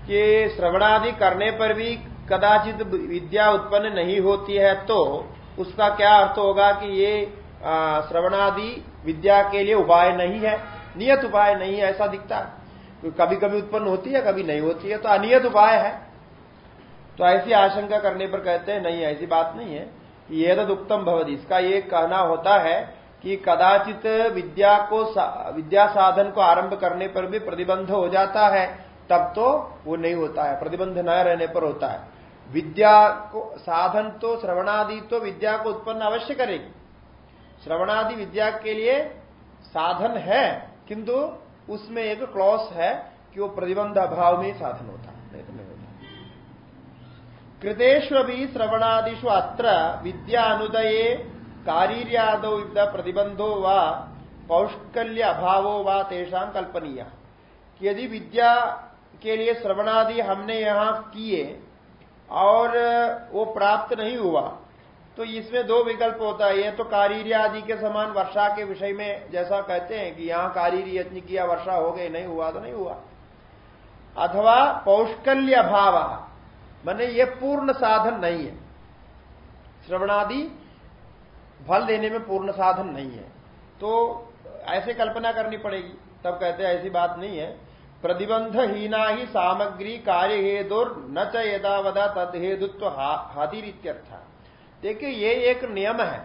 S1: कि श्रवणादि करने पर भी कदाचित विद्या उत्पन्न नहीं होती है तो उसका क्या अर्थ होगा कि ये श्रवणादि विद्या के लिए उपाय नहीं है नियत उपाय नहीं है ऐसा दिखता कभी कभी उत्पन्न होती है कभी नहीं होती है तो अनियत उपाय है। तो ऐसी आशंका करने पर कहते हैं नहीं ऐसी बात नहीं है कि ये तो उत्तम भवदी इसका ये कहना होता है कि कदाचित विद्या को सा, विद्या साधन को आरंभ करने पर भी प्रतिबंध हो जाता है। तब तो वो नहीं होता है, प्रतिबंध न रहने पर होता है। विद्या को, साधन तो श्रवणादि तो विद्या को उत्पन्न अवश्य करेगी। श्रवणादि विद्या के लिए साधन है, किंतु उसमें एक क्लॉस है कि वो प्रतिबंध अभाव में साधन होता है तो होता। कृतेश्व भी श्रवणादिशु अत्र विद्या अनुदये कारीर्यादो विद्या प्रतिबंधो व पौष्कल्य अभावो व तेषा कल्पनीय। यदि विद्या के लिए श्रवणादि हमने यहाँ किए और वो प्राप्त नहीं हुआ। तो इसमें दो विकल्प होता है। ये तो कारीरी आदि के समान वर्षा के विषय में जैसा कहते हैं कि यहाँ कारीरी यत्न किया, वर्षा हो गई, नहीं हुआ तो नहीं हुआ। अथवा पौष्कल्य अभाव मैंने ये पूर्ण साधन नहीं है। श्रवणादि फल देने में पूर्ण साधन नहीं है। तो ऐसे कल्पना करनी पड़ेगी। तब कहते हैं, ऐसी बात नहीं है। प्रतिबंध हीना ही सामग्री कार्य हेतुर न च यदावदा तद हेतुत्व हादिरित्यर्थ देखिए, ये एक नियम है।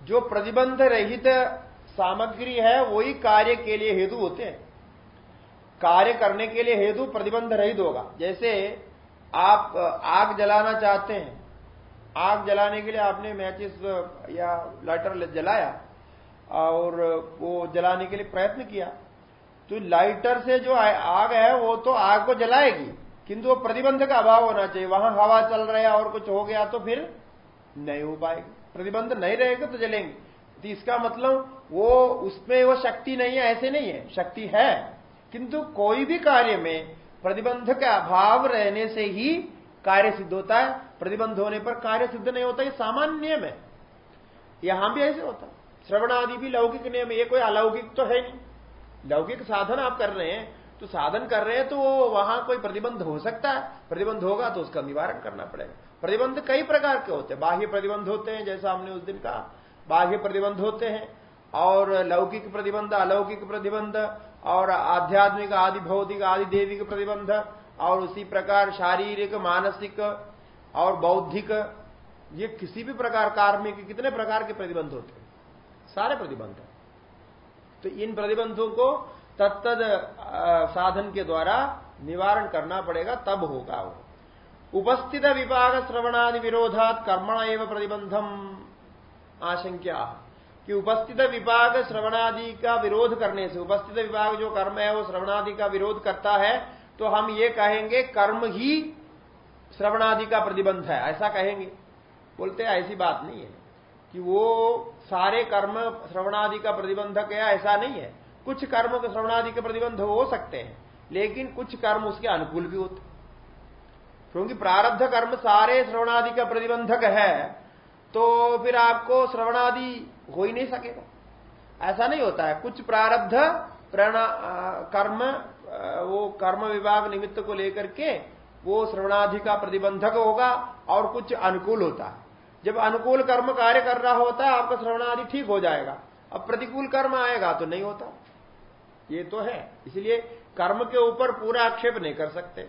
S1: जो प्रतिबंध रहित सामग्री है, वही कार्य के लिए हेतु होते हैं। कार्य करने के लिए हेतु प्रतिबंध रहित होगा। जैसे आप आग जलाना चाहते हैं, आग जलाने के लिए आपने मैचिस या लाइटर जलाया, और वो जलाने के लिए प्रयत्न किया तो लाइटर से जो आग है, वो तो आग को जलाएगी। किंतु वो प्रतिबंध का अभाव होना चाहिए। वहाँ हवा चल रहा है और कुछ हो गया तो फिर नहीं हो पाएगी। प्रतिबंध नहीं रहेगा तो जलेंगे। तो इसका मतलब वो उसमें वो शक्ति नहीं है, ऐसे नहीं है। शक्ति है। किंतु कोई भी कार्य में प्रतिबंध का अभाव रहने से ही कार्य सिद्ध होता है। प्रतिबंध होने पर कार्य सिद्ध नहीं होता, ये सामान्य नियम है। यहाँ भी ऐसे होता है। श्रवण आदि भी लौकिक नियम ये कोई अलौकिक तो है नहीं। लौकिक साधन आप कर रहे हैं तो साधन कर रहे हैं तो वहाँ कोई प्रतिबंध हो सकता है। प्रतिबंध होगा तो उसका निवारण करना पड़ेगा। प्रतिबंध कई प्रकार के होते हैं। बाह्य प्रतिबंध होते हैं, जैसा हमने उस दिन कहा। बाह्य प्रतिबंध होते हैं और लौकिक प्रतिबंध, अलौकिक प्रतिबंध और आध्यात्मिक, आदि भौतिक, आदि देविक प्रतिबंध और उसी प्रकार शारीरिक, मानसिक और बौद्धिक। ये किसी भी प्रकार, कार्मिक, कितने प्रकार के प्रतिबंध होते हैं? सारे प्रतिबंध तो इन प्रतिबंधों को तत्त साधन के द्वारा निवारण करना पड़ेगा, तब होगा वो। उपस्थित विभाग श्रवणादि विरोधात कर्मण एवं प्रतिबंधम। आशंका कि उपस्थित विभाग श्रवणादि का विरोध करने से, उपस्थित विभाग जो कर्म है, वो श्रवणादि का विरोध करता है तो हम ये कहेंगे, कर्म ही श्रवणादि का प्रतिबंध है, ऐसा कहेंगे। बोलते ऐसी बात नहीं है। कि वो सारे कर्म श्रवणादि का प्रतिबंधक है, ऐसा नहीं है। कुछ कर्म के श्रवणादि के प्रतिबंध हो सकते हैं, लेकिन कुछ कर्म उसके अनुकूल भी होते क्योंकि प्रारब्ध कर्म सारे श्रवणादि का प्रतिबंधक है तो फिर आपको श्रवणादि हो ही नहीं सकेगा। ऐसा नहीं होता है। कुछ प्रारब्ध कर्म वो कर्म विभाग निमित्त को लेकर के वो श्रवणाधि का प्रतिबंधक होगा और कुछ अनुकूल होता है। जब अनुकूल कर्म कार्य कर रहा होता है, आपका श्रवण आदि ठीक हो जाएगा। अब प्रतिकूल कर्म आएगा तो नहीं होता। ये तो है। इसलिए कर्म के ऊपर पूरा आक्षेप नहीं कर सकते।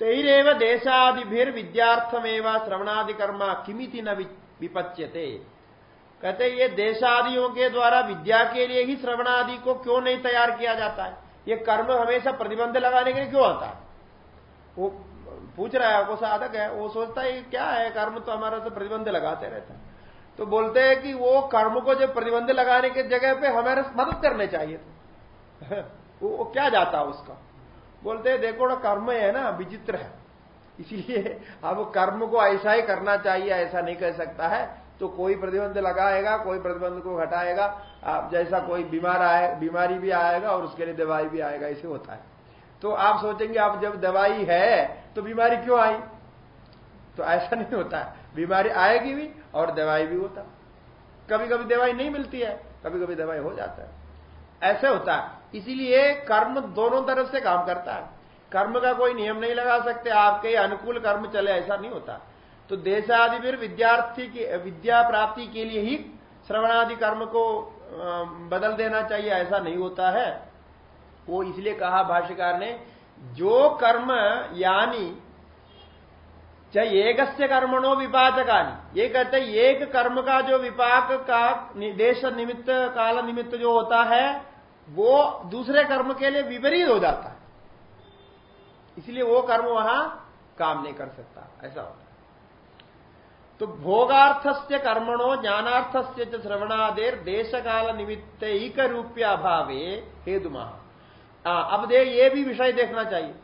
S1: तैरव देशादिभिर विद्यार्थमेव श्रवणादि कर्म किमिति न विपच्यते। कहते ये देशादियों के द्वारा विद्या के लिए ही श्रवणादि को क्यों नहीं तैयार किया जाता है? ये कर्म हमेशा प्रतिबंध लगाने के लिए क्यों आता है? वो पूछ रहा है वो साधक है वो सोचता है क्या है कर्म तो हमारा तो प्रतिबंध लगाते रहता है। तो बोलते हैं कि वो कर्म को जब प्रतिबंध लगाने की जगह पे हमारे मदद करने चाहिए थे [laughs] वो, वो क्या जाता उसका? बोलते हैं देखो ना कर्म है ना विचित्र है। इसीलिए अब कर्म को ऐसा ही करना चाहिए ऐसा नहीं कह सकता है। तो कोई प्रतिबंध लगाएगा कोई प्रतिबंध को घटाएगा। आप जैसा कोई बीमार आए बीमारी भी आएगा और उसके लिए दवाई भी आएगा ऐसे होता है। तो आप सोचेंगे आप जब दवाई है तो बीमारी क्यों आई? तो ऐसा नहीं होता। बीमारी आएगी भी और दवाई भी होता। कभी कभी दवाई नहीं मिलती है कभी कभी दवाई हो जाता है। ऐसे होता है। इसीलिए कर्म दोनों तरफ़ से काम करता है। कर्म का कोई नियम नहीं लगा सकते। आपके अनुकूल कर्म चले, ऐसा नहीं होता। तो देशादि फिर विद्यार्थी की, विद्या प्राप्ति के लिए ही श्रवणादि कर्म को बदल देना चाहिए। ऐसा नहीं होता है। वो इसलिए कहा भाष्यकार ने जो कर्म यानी, चाहे एक कर्मणो विपाचकानी, ये कहते हैं, एक कर्म का जो विपाक का देश निमित्त, काल निमित्त जो होता है, वो दूसरे कर्म के लिए विपरीत हो जाता है। इसलिए वो कर्म वहाँ काम नहीं कर सकता, ऐसा होता है। तो भोगार्थस्य कर्मणो, ज्ञानार्थस्य श्रवणादेर देश काल निमित्त एक रूप्य अभावे हेतु महा हाँ अब दे, ये भी विषय देखना चाहिए।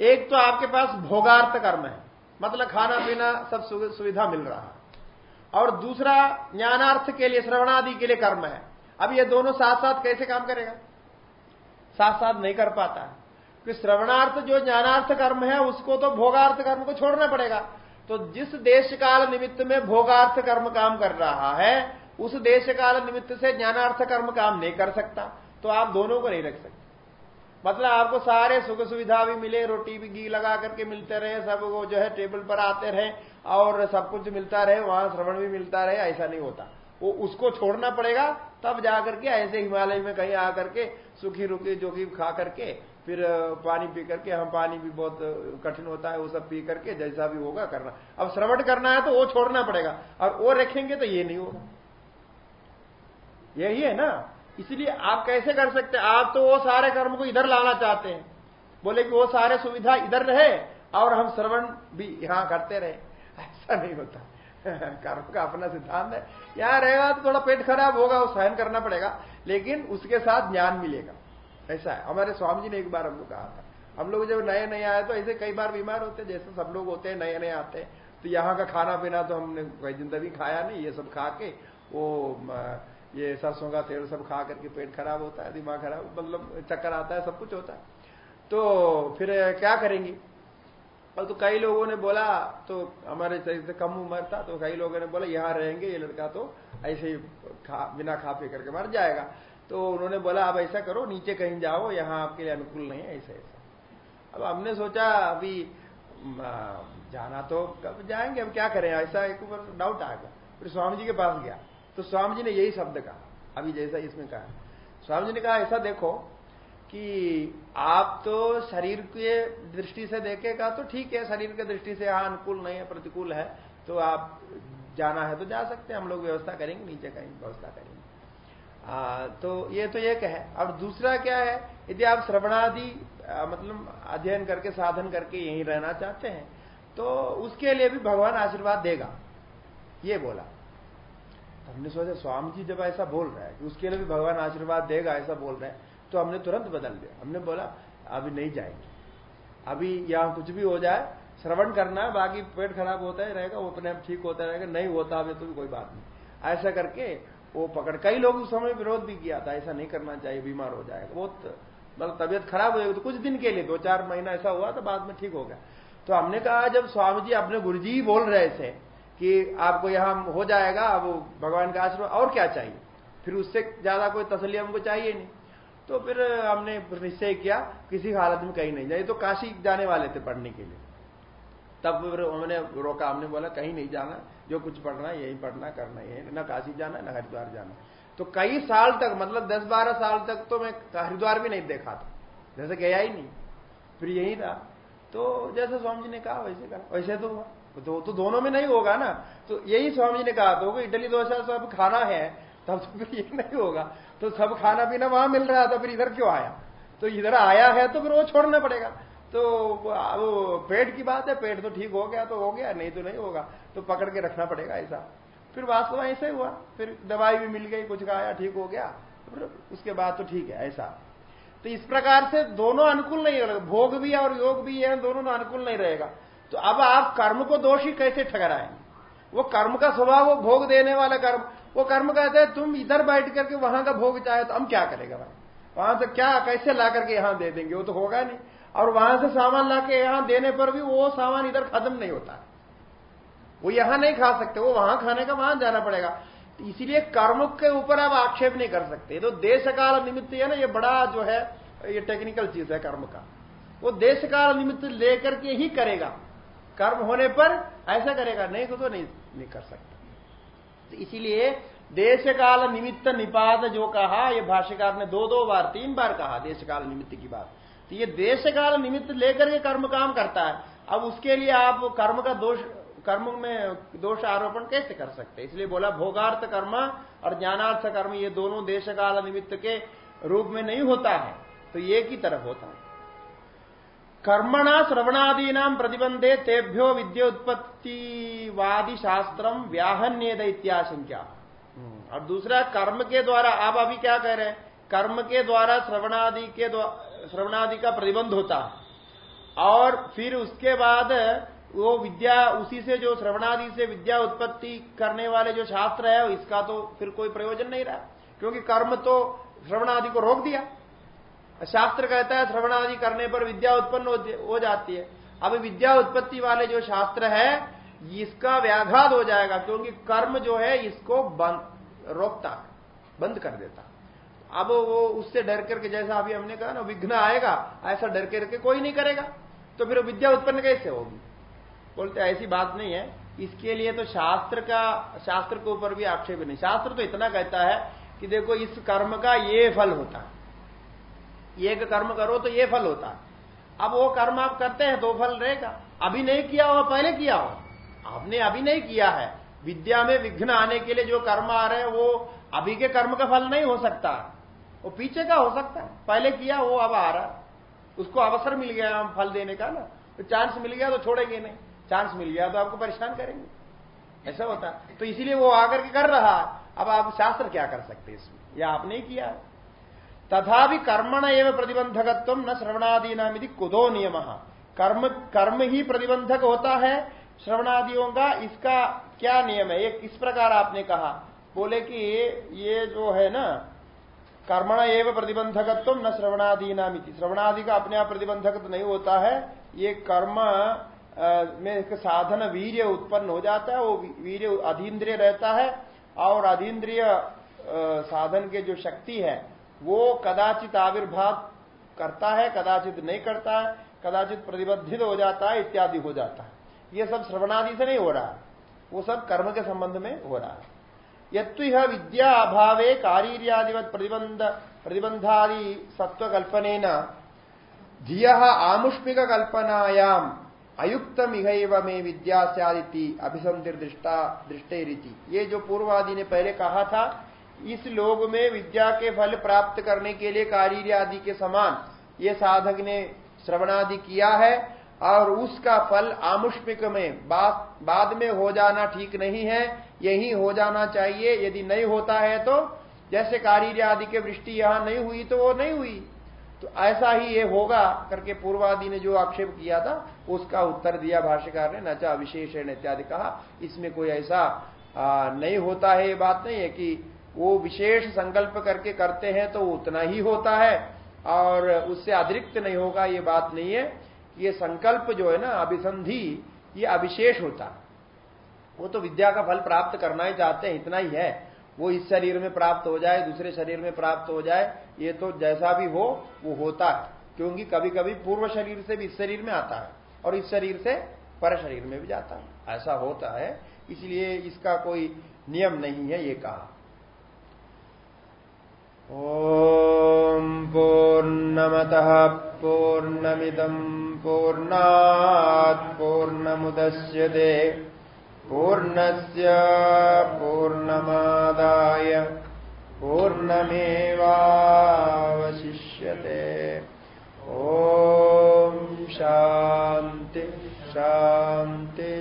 S1: एक तो आपके पास भोगार्थ कर्म है मतलब खाना पीना सब सुविधा मिल रहा है। और दूसरा, ज्ञानार्थ के लिए, श्रवणादि के लिए कर्म है। अब ये दोनों साथ साथ कैसे काम करेगा? साथ साथ नहीं कर पाता है। कि श्रवणार्थ जो ज्ञानार्थ कर्म है, उसको तो भोगार्थ कर्म को छोड़ना पड़ेगा। तो जिस देश काल निमित्त में भोगार्थ कर्म काम कर रहा है, उस देश काल निमित्त से ज्ञानार्थ कर्म काम नहीं कर सकता। तो आप दोनों को नहीं रख सकते। मतलब आपको सारे सुख सुविधा भी मिले, रोटी भी घी लगा करके मिलते रहे, सब वो जो है टेबल पर आते रहे और सब कुछ मिलता रहे, वहाँ श्रवण भी मिलता रहे, ऐसा नहीं होता। वो उसको छोड़ना पड़ेगा, तब जाकर के ऐसे हिमालय में कहीं आकर के सुखी रुखी जोखी खा करके, फिर पानी पी करके हम पानी भी बहुत कठिन होता है, वो सब पी करके जैसा भी होगा करना। अब श्रवण करना है तो वो छोड़ना पड़ेगा, और वो रखेंगे तो ये नहीं होगा। यही है ना? इसलिए आप कैसे कर सकते आप तो वो सारे कर्म को इधर लाना चाहते हैं। बोले कि वो सारे सुविधा इधर रहे और हम श्रवण भी यहाँ करते रहे। ऐसा नहीं होता। [laughs] कर्म का अपना सिद्धांत है। यहाँ रहेगा तो थोड़ा पेट खराब होगा, वो सहन करना पड़ेगा, लेकिन उसके साथ ज्ञान मिलेगा। ऐसा है। हमारे स्वामी जी ने एक बार हमको कहा था। हम लोग जब नए नए आए तो ऐसे कई बार बीमार होते जैसे सब लोग होते हैं, नए नए आते हैं। तो यहाँ का खाना पीना तो हमने कई दिन तभी खाया नहीं, ये सब खा के वो ये सरसों का तेल सब खा करके पेट खराब होता है, दिमाग खराब मतलब चक्कर आता है, सब कुछ होता है। तो फिर क्या करेंगे? और तो कई लोगों ने बोला तो हमारे से कम उम्र था तो कई लोगों ने बोला, यहाँ रहेंगे, ये लड़का तो ऐसे ही खा, बिना खा पी करके मर जाएगा। तो उन्होंने बोला अब ऐसा करो, नीचे कहीं जाओ, यहाँ आपके लिए अनुकूल नहीं है, ऐसा ऐसा। अब हमने सोचा, अभी जाना तो कब जाएँगे, अब क्या करें? ऐसा एक ऊपर डाउट आ गया फिर स्वामी जी के पास गया। तो स्वामी जी ने यही शब्द कहा। अभी जैसा इसमें कहा। स्वामी जी ने कहा ऐसा देखो कि आप तो शरीर के दृष्टि से देखेगा तो ठीक है शरीर के दृष्टि से हाँ अनुकूल नहीं है प्रतिकूल है तो आप जाना है तो जा सकते हैं। हम लोग व्यवस्था करेंगे नीचे कहीं व्यवस्था करेंगे। आ, तो ये तो एक है और दूसरा क्या है? यदि आप श्रवणादि मतलब अध्ययन करके साधन करके यहीं रहना चाहते हैं तो उसके लिए भी भगवान आशीर्वाद देगा। ये बोला। हमने सोचा स्वामी जी जब ऐसा बोल रहा है कि उसके लिए भी भगवान आशीर्वाद देगा, ऐसा बोल रहे हैं तो हमने तुरंत बदल दिया। हमने बोला, अभी नहीं जाएँगे। अभी यहाँ कुछ भी हो जाए, श्रवण करना है, बाकी पेट खराब होता ही रहेगा, वो अपने आप ठीक होता रहेगा, नहीं होता अभी तो भी कोई बात नहीं। ऐसा करके वो पकड़, कई लोग उस समय विरोध भी किया था, ऐसा नहीं करना चाहिए, बीमार हो जाएगा। बहुत मतलब तबियत खराब हो जाएगी तो कुछ दिन के लिए, दो चार महीना ऐसा हुआ तो बाद में ठीक हो गया। तो हमने कहा, जब स्वामी जी अपने गुरु जी बोल रहे थे कि आपको यहाँ हो जाएगा, अब भगवान का आश्रम, और क्या चाहिए? फिर उससे ज़्यादा कोई तसली हमको चाहिए नहीं। तो फिर हमने निश्चय किया, किसी हालत में कहीं नहीं जाए। तो काशी जाने वाले थे पढ़ने के लिए। तब फिर उन्होंने रोका, हमने बोला, कहीं नहीं जाना। जो कुछ पढ़ना है, यही पढ़ना, करना यही। न काशी जाना, ना हरिद्वार जाना। तो कई साल तक मतलब दस बारह साल तक तो मैं हरिद्वार भी नहीं देखा था। जैसे गया ही नहीं। फिर यही था। तो जैसे स्वामी जी ने कहा, वैसे कहा। वैसे तो हुआ। तो, तो दोनों में नहीं होगा ना? तो यही स्वामी जी ने कहा तो इडली डोसा सब खाना है तब तो फिर ये नहीं होगा। तो सब खाना पीना वहाँ मिल रहा था फिर इधर क्यों आया? तो इधर आया है तो फिर वो छोड़ना पड़ेगा। तो वो पेट की बात है पेट तो ठीक हो गया तो हो गया नहीं तो नहीं होगा। तो पकड़ के रखना पड़ेगा ऐसा। फिर वास्तव ऐसे हुआ। फिर दवाई भी मिल गई कुछ खाया ठीक हो गया। फिर उसके बाद तो ठीक है ऐसा। तो इस प्रकार से दोनों अनुकूल नहीं रहेगा भोग भी और योग भी है दोनों अनुकूल नहीं रहेगा। तो अब आप कर्म को दोषी कैसे ठहराएँगे? वो कर्म का स्वभाव, वो भोग देने वाला कर्म। वो कर्म कहते हैं, तुम इधर बैठ करके वहाँ का भोग चाहे तो हम क्या करेगा भाई? वहाँ से क्या, कैसे ला करके यहाँ दे देंगे? वो तो होगा नहीं। और वहाँ से सामान ला के यहाँ देने पर भी वो सामान इधर खत्म नहीं होता। वो यहाँ नहीं खा सकते, वो वहाँ खाने का वहाँ जाना पड़ेगा। तो इसीलिए कर्म के ऊपर आप आक्षेप नहीं कर सकते। तो देश काल निमित्त है ना, ये बड़ा जो है, ये टेक्निकल चीज़ है कर्म का। वो देश काल निमित्त लेकर के ही करेगा। कर्म होने पर ऐसा करेगा नहीं तो, तो नहीं, नहीं कर सकता। तो इसीलिए देश काल निमित्त निपात जो कहा ये भाष्यकार ने दो दो बार तीन बार कहा देश काल निमित्त की बात। तो ये देश काल निमित्त लेकर के कर्म काम करता है। अब उसके लिए आप कर्म का दोष कर्म में दोष आरोपण कैसे कर सकते? इसलिए बोला भोगार्थ कर्म और ज्ञानार्थ कर्म ये दोनों देश काल निमित्त के रूप में नहीं होता है। तो ये ही तरफ़ होता है। कर्मणा श्रवणादीना प्रतिबंधे तेभ्यो विद्योत्पत्तिवादी शास्त्र व्याहन्येद इत्याशंका हम्म, और दूसरा कर्म के द्वारा आप अभी क्या कह रहे हैं? कर्म के द्वारा श्रवणादि के श्रवणादि का प्रतिबंध होता है। और फिर उसके बाद वो विद्या उसी से जो श्रवणादि से विद्या उत्पत्ति करने वाले जो शास्त्र है इसका तो फिर कोई प्रयोजन नहीं रहा। क्योंकि कर्म तो श्रवणादि को रोक दिया। शास्त्र कहता है श्रवणादि करने पर विद्या उत्पन्न हो जाती है। अब विद्या उत्पत्ति वाले जो शास्त्र है, इसका व्याघात हो जाएगा, क्योंकि कर्म जो है, इसको बंद, रोकता, बंद कर देता। अब वो उससे डर करके, जैसा अभी हमने कहा ना, विघ्न आएगा, ऐसा डर करके कोई नहीं करेगा तो फिर विद्या उत्पन्न कैसे होगी? बोलते, ऐसी बात नहीं है। इसके लिए तो शास्त्र का, शास्त्र के ऊपर भी आक्षेप नहीं। शास्त्र तो इतना कहता है कि देखो, इस कर्म का ये फल होता है। एक कर्म करो तो ये फल होता है। अब वो कर्म आप करते हैं तो फल रहेगा। अभी नहीं किया हो पहले किया हो आपने अभी नहीं किया है। विद्या में विघ्न आने के लिए जो कर्म आ रहे हैं, वो अभी के कर्म का फल नहीं हो सकता। वो पीछे का हो सकता है। पहले किया, वो अब आ रहा उसको अवसर मिल गया हम फल देने का ना। तो चांस मिल गया तो छोड़ेंगे नहीं। चांस मिल गया तो आपको परेशान करेंगे। ऐसा होता तो इसीलिए वो आकर के कर रहा अब आप शास्त्र क्या कर सकते इसमें? या आपने ही किया तथा भी कर्मण एवं प्रतिबंधकत्व न श्रवणादि नाम कुदो नियम। कर्म कर्म ही प्रतिबंधक होता है, श्रवणादियों का इसका क्या नियम है? एक इस प्रकार आपने कहा। बोले कि ये जो है ना, कर्मण एवं प्रतिबंधकत्व न श्रवणादि नाम श्रवणादि का अपने आप प्रतिबंधक तो नहीं होता है, ये कर्म में एक साधन वीर्य उत्पन्न हो जाता है, वो वीर्य अधीन्द्रिय रहता है, और अधीन्द्रिय साधन के जो शक्ति है वो कदाचित आविर्भाव करता है, कदाचित नहीं करता है, कदाचित प्रतिबद्धित हो जाता है, इत्यादि हो जाता है। ये सब श्रवणादि से नहीं हो रहा। वो सब कर्म के संबंध में हो रहा है। यत्व विद्या अभावे कारीर्यादिवत प्रतिबंध, प्रतिबंधादि सत्व कल्पने धिय आमुष्मिक कल्पनायाम अयुक्त मिघैव में विद्या सदिति अभिसंधि दृष्टा दृष्टे ये जो पूर्वादि ने पहले कहा था इस लोग में विद्या के फल प्राप्त करने के लिए कार्य आदि के समान ये साधक ने श्रवणादि किया है और उसका फल आमुष्मिक में बाद बाद में हो जाना ठीक नहीं है यही हो जाना चाहिए। यदि नहीं होता है तो जैसे कार्य आदि के वृष्टि यहाँ नहीं हुई तो वो नहीं हुई। तो ऐसा ही ये होगा करके पूर्वादि ने जो आक्षेप किया था उसका उत्तर दिया भाष्यकार ने नचा विशेषण इत्यादि कहा। इसमें कोई ऐसा आ, नहीं होता है ये बात नहीं है कि वो विशेष संकल्प करके करते हैं तो उतना ही होता है। और उससे अतिरिक्त नहीं होगा, ये बात नहीं है ये संकल्प जो है ना, अभिसंधि, ये अविशेष होता। वो तो विद्या का फल प्राप्त करना ही चाहते हैं, इतना ही है। वो इस शरीर में प्राप्त हो जाए, दूसरे शरीर में प्राप्त हो जाए, ये तो जैसा भी हो, वो होता है। क्योंकि कभी कभी पूर्व शरीर से भी इस शरीर में आता है, और इस शरीर से पर शरीर में भी जाता है। ऐसा होता है, इसलिए इसका कोई नियम नहीं है ये कहा। ओम पूर्णमतः पूर्णमिदम पूर्णात् पूर्णमुदश्यते पूर्णस्य पूर्णमादाय पूर्णमेवावशिष्यते। ॐ शान्ति शान्ति।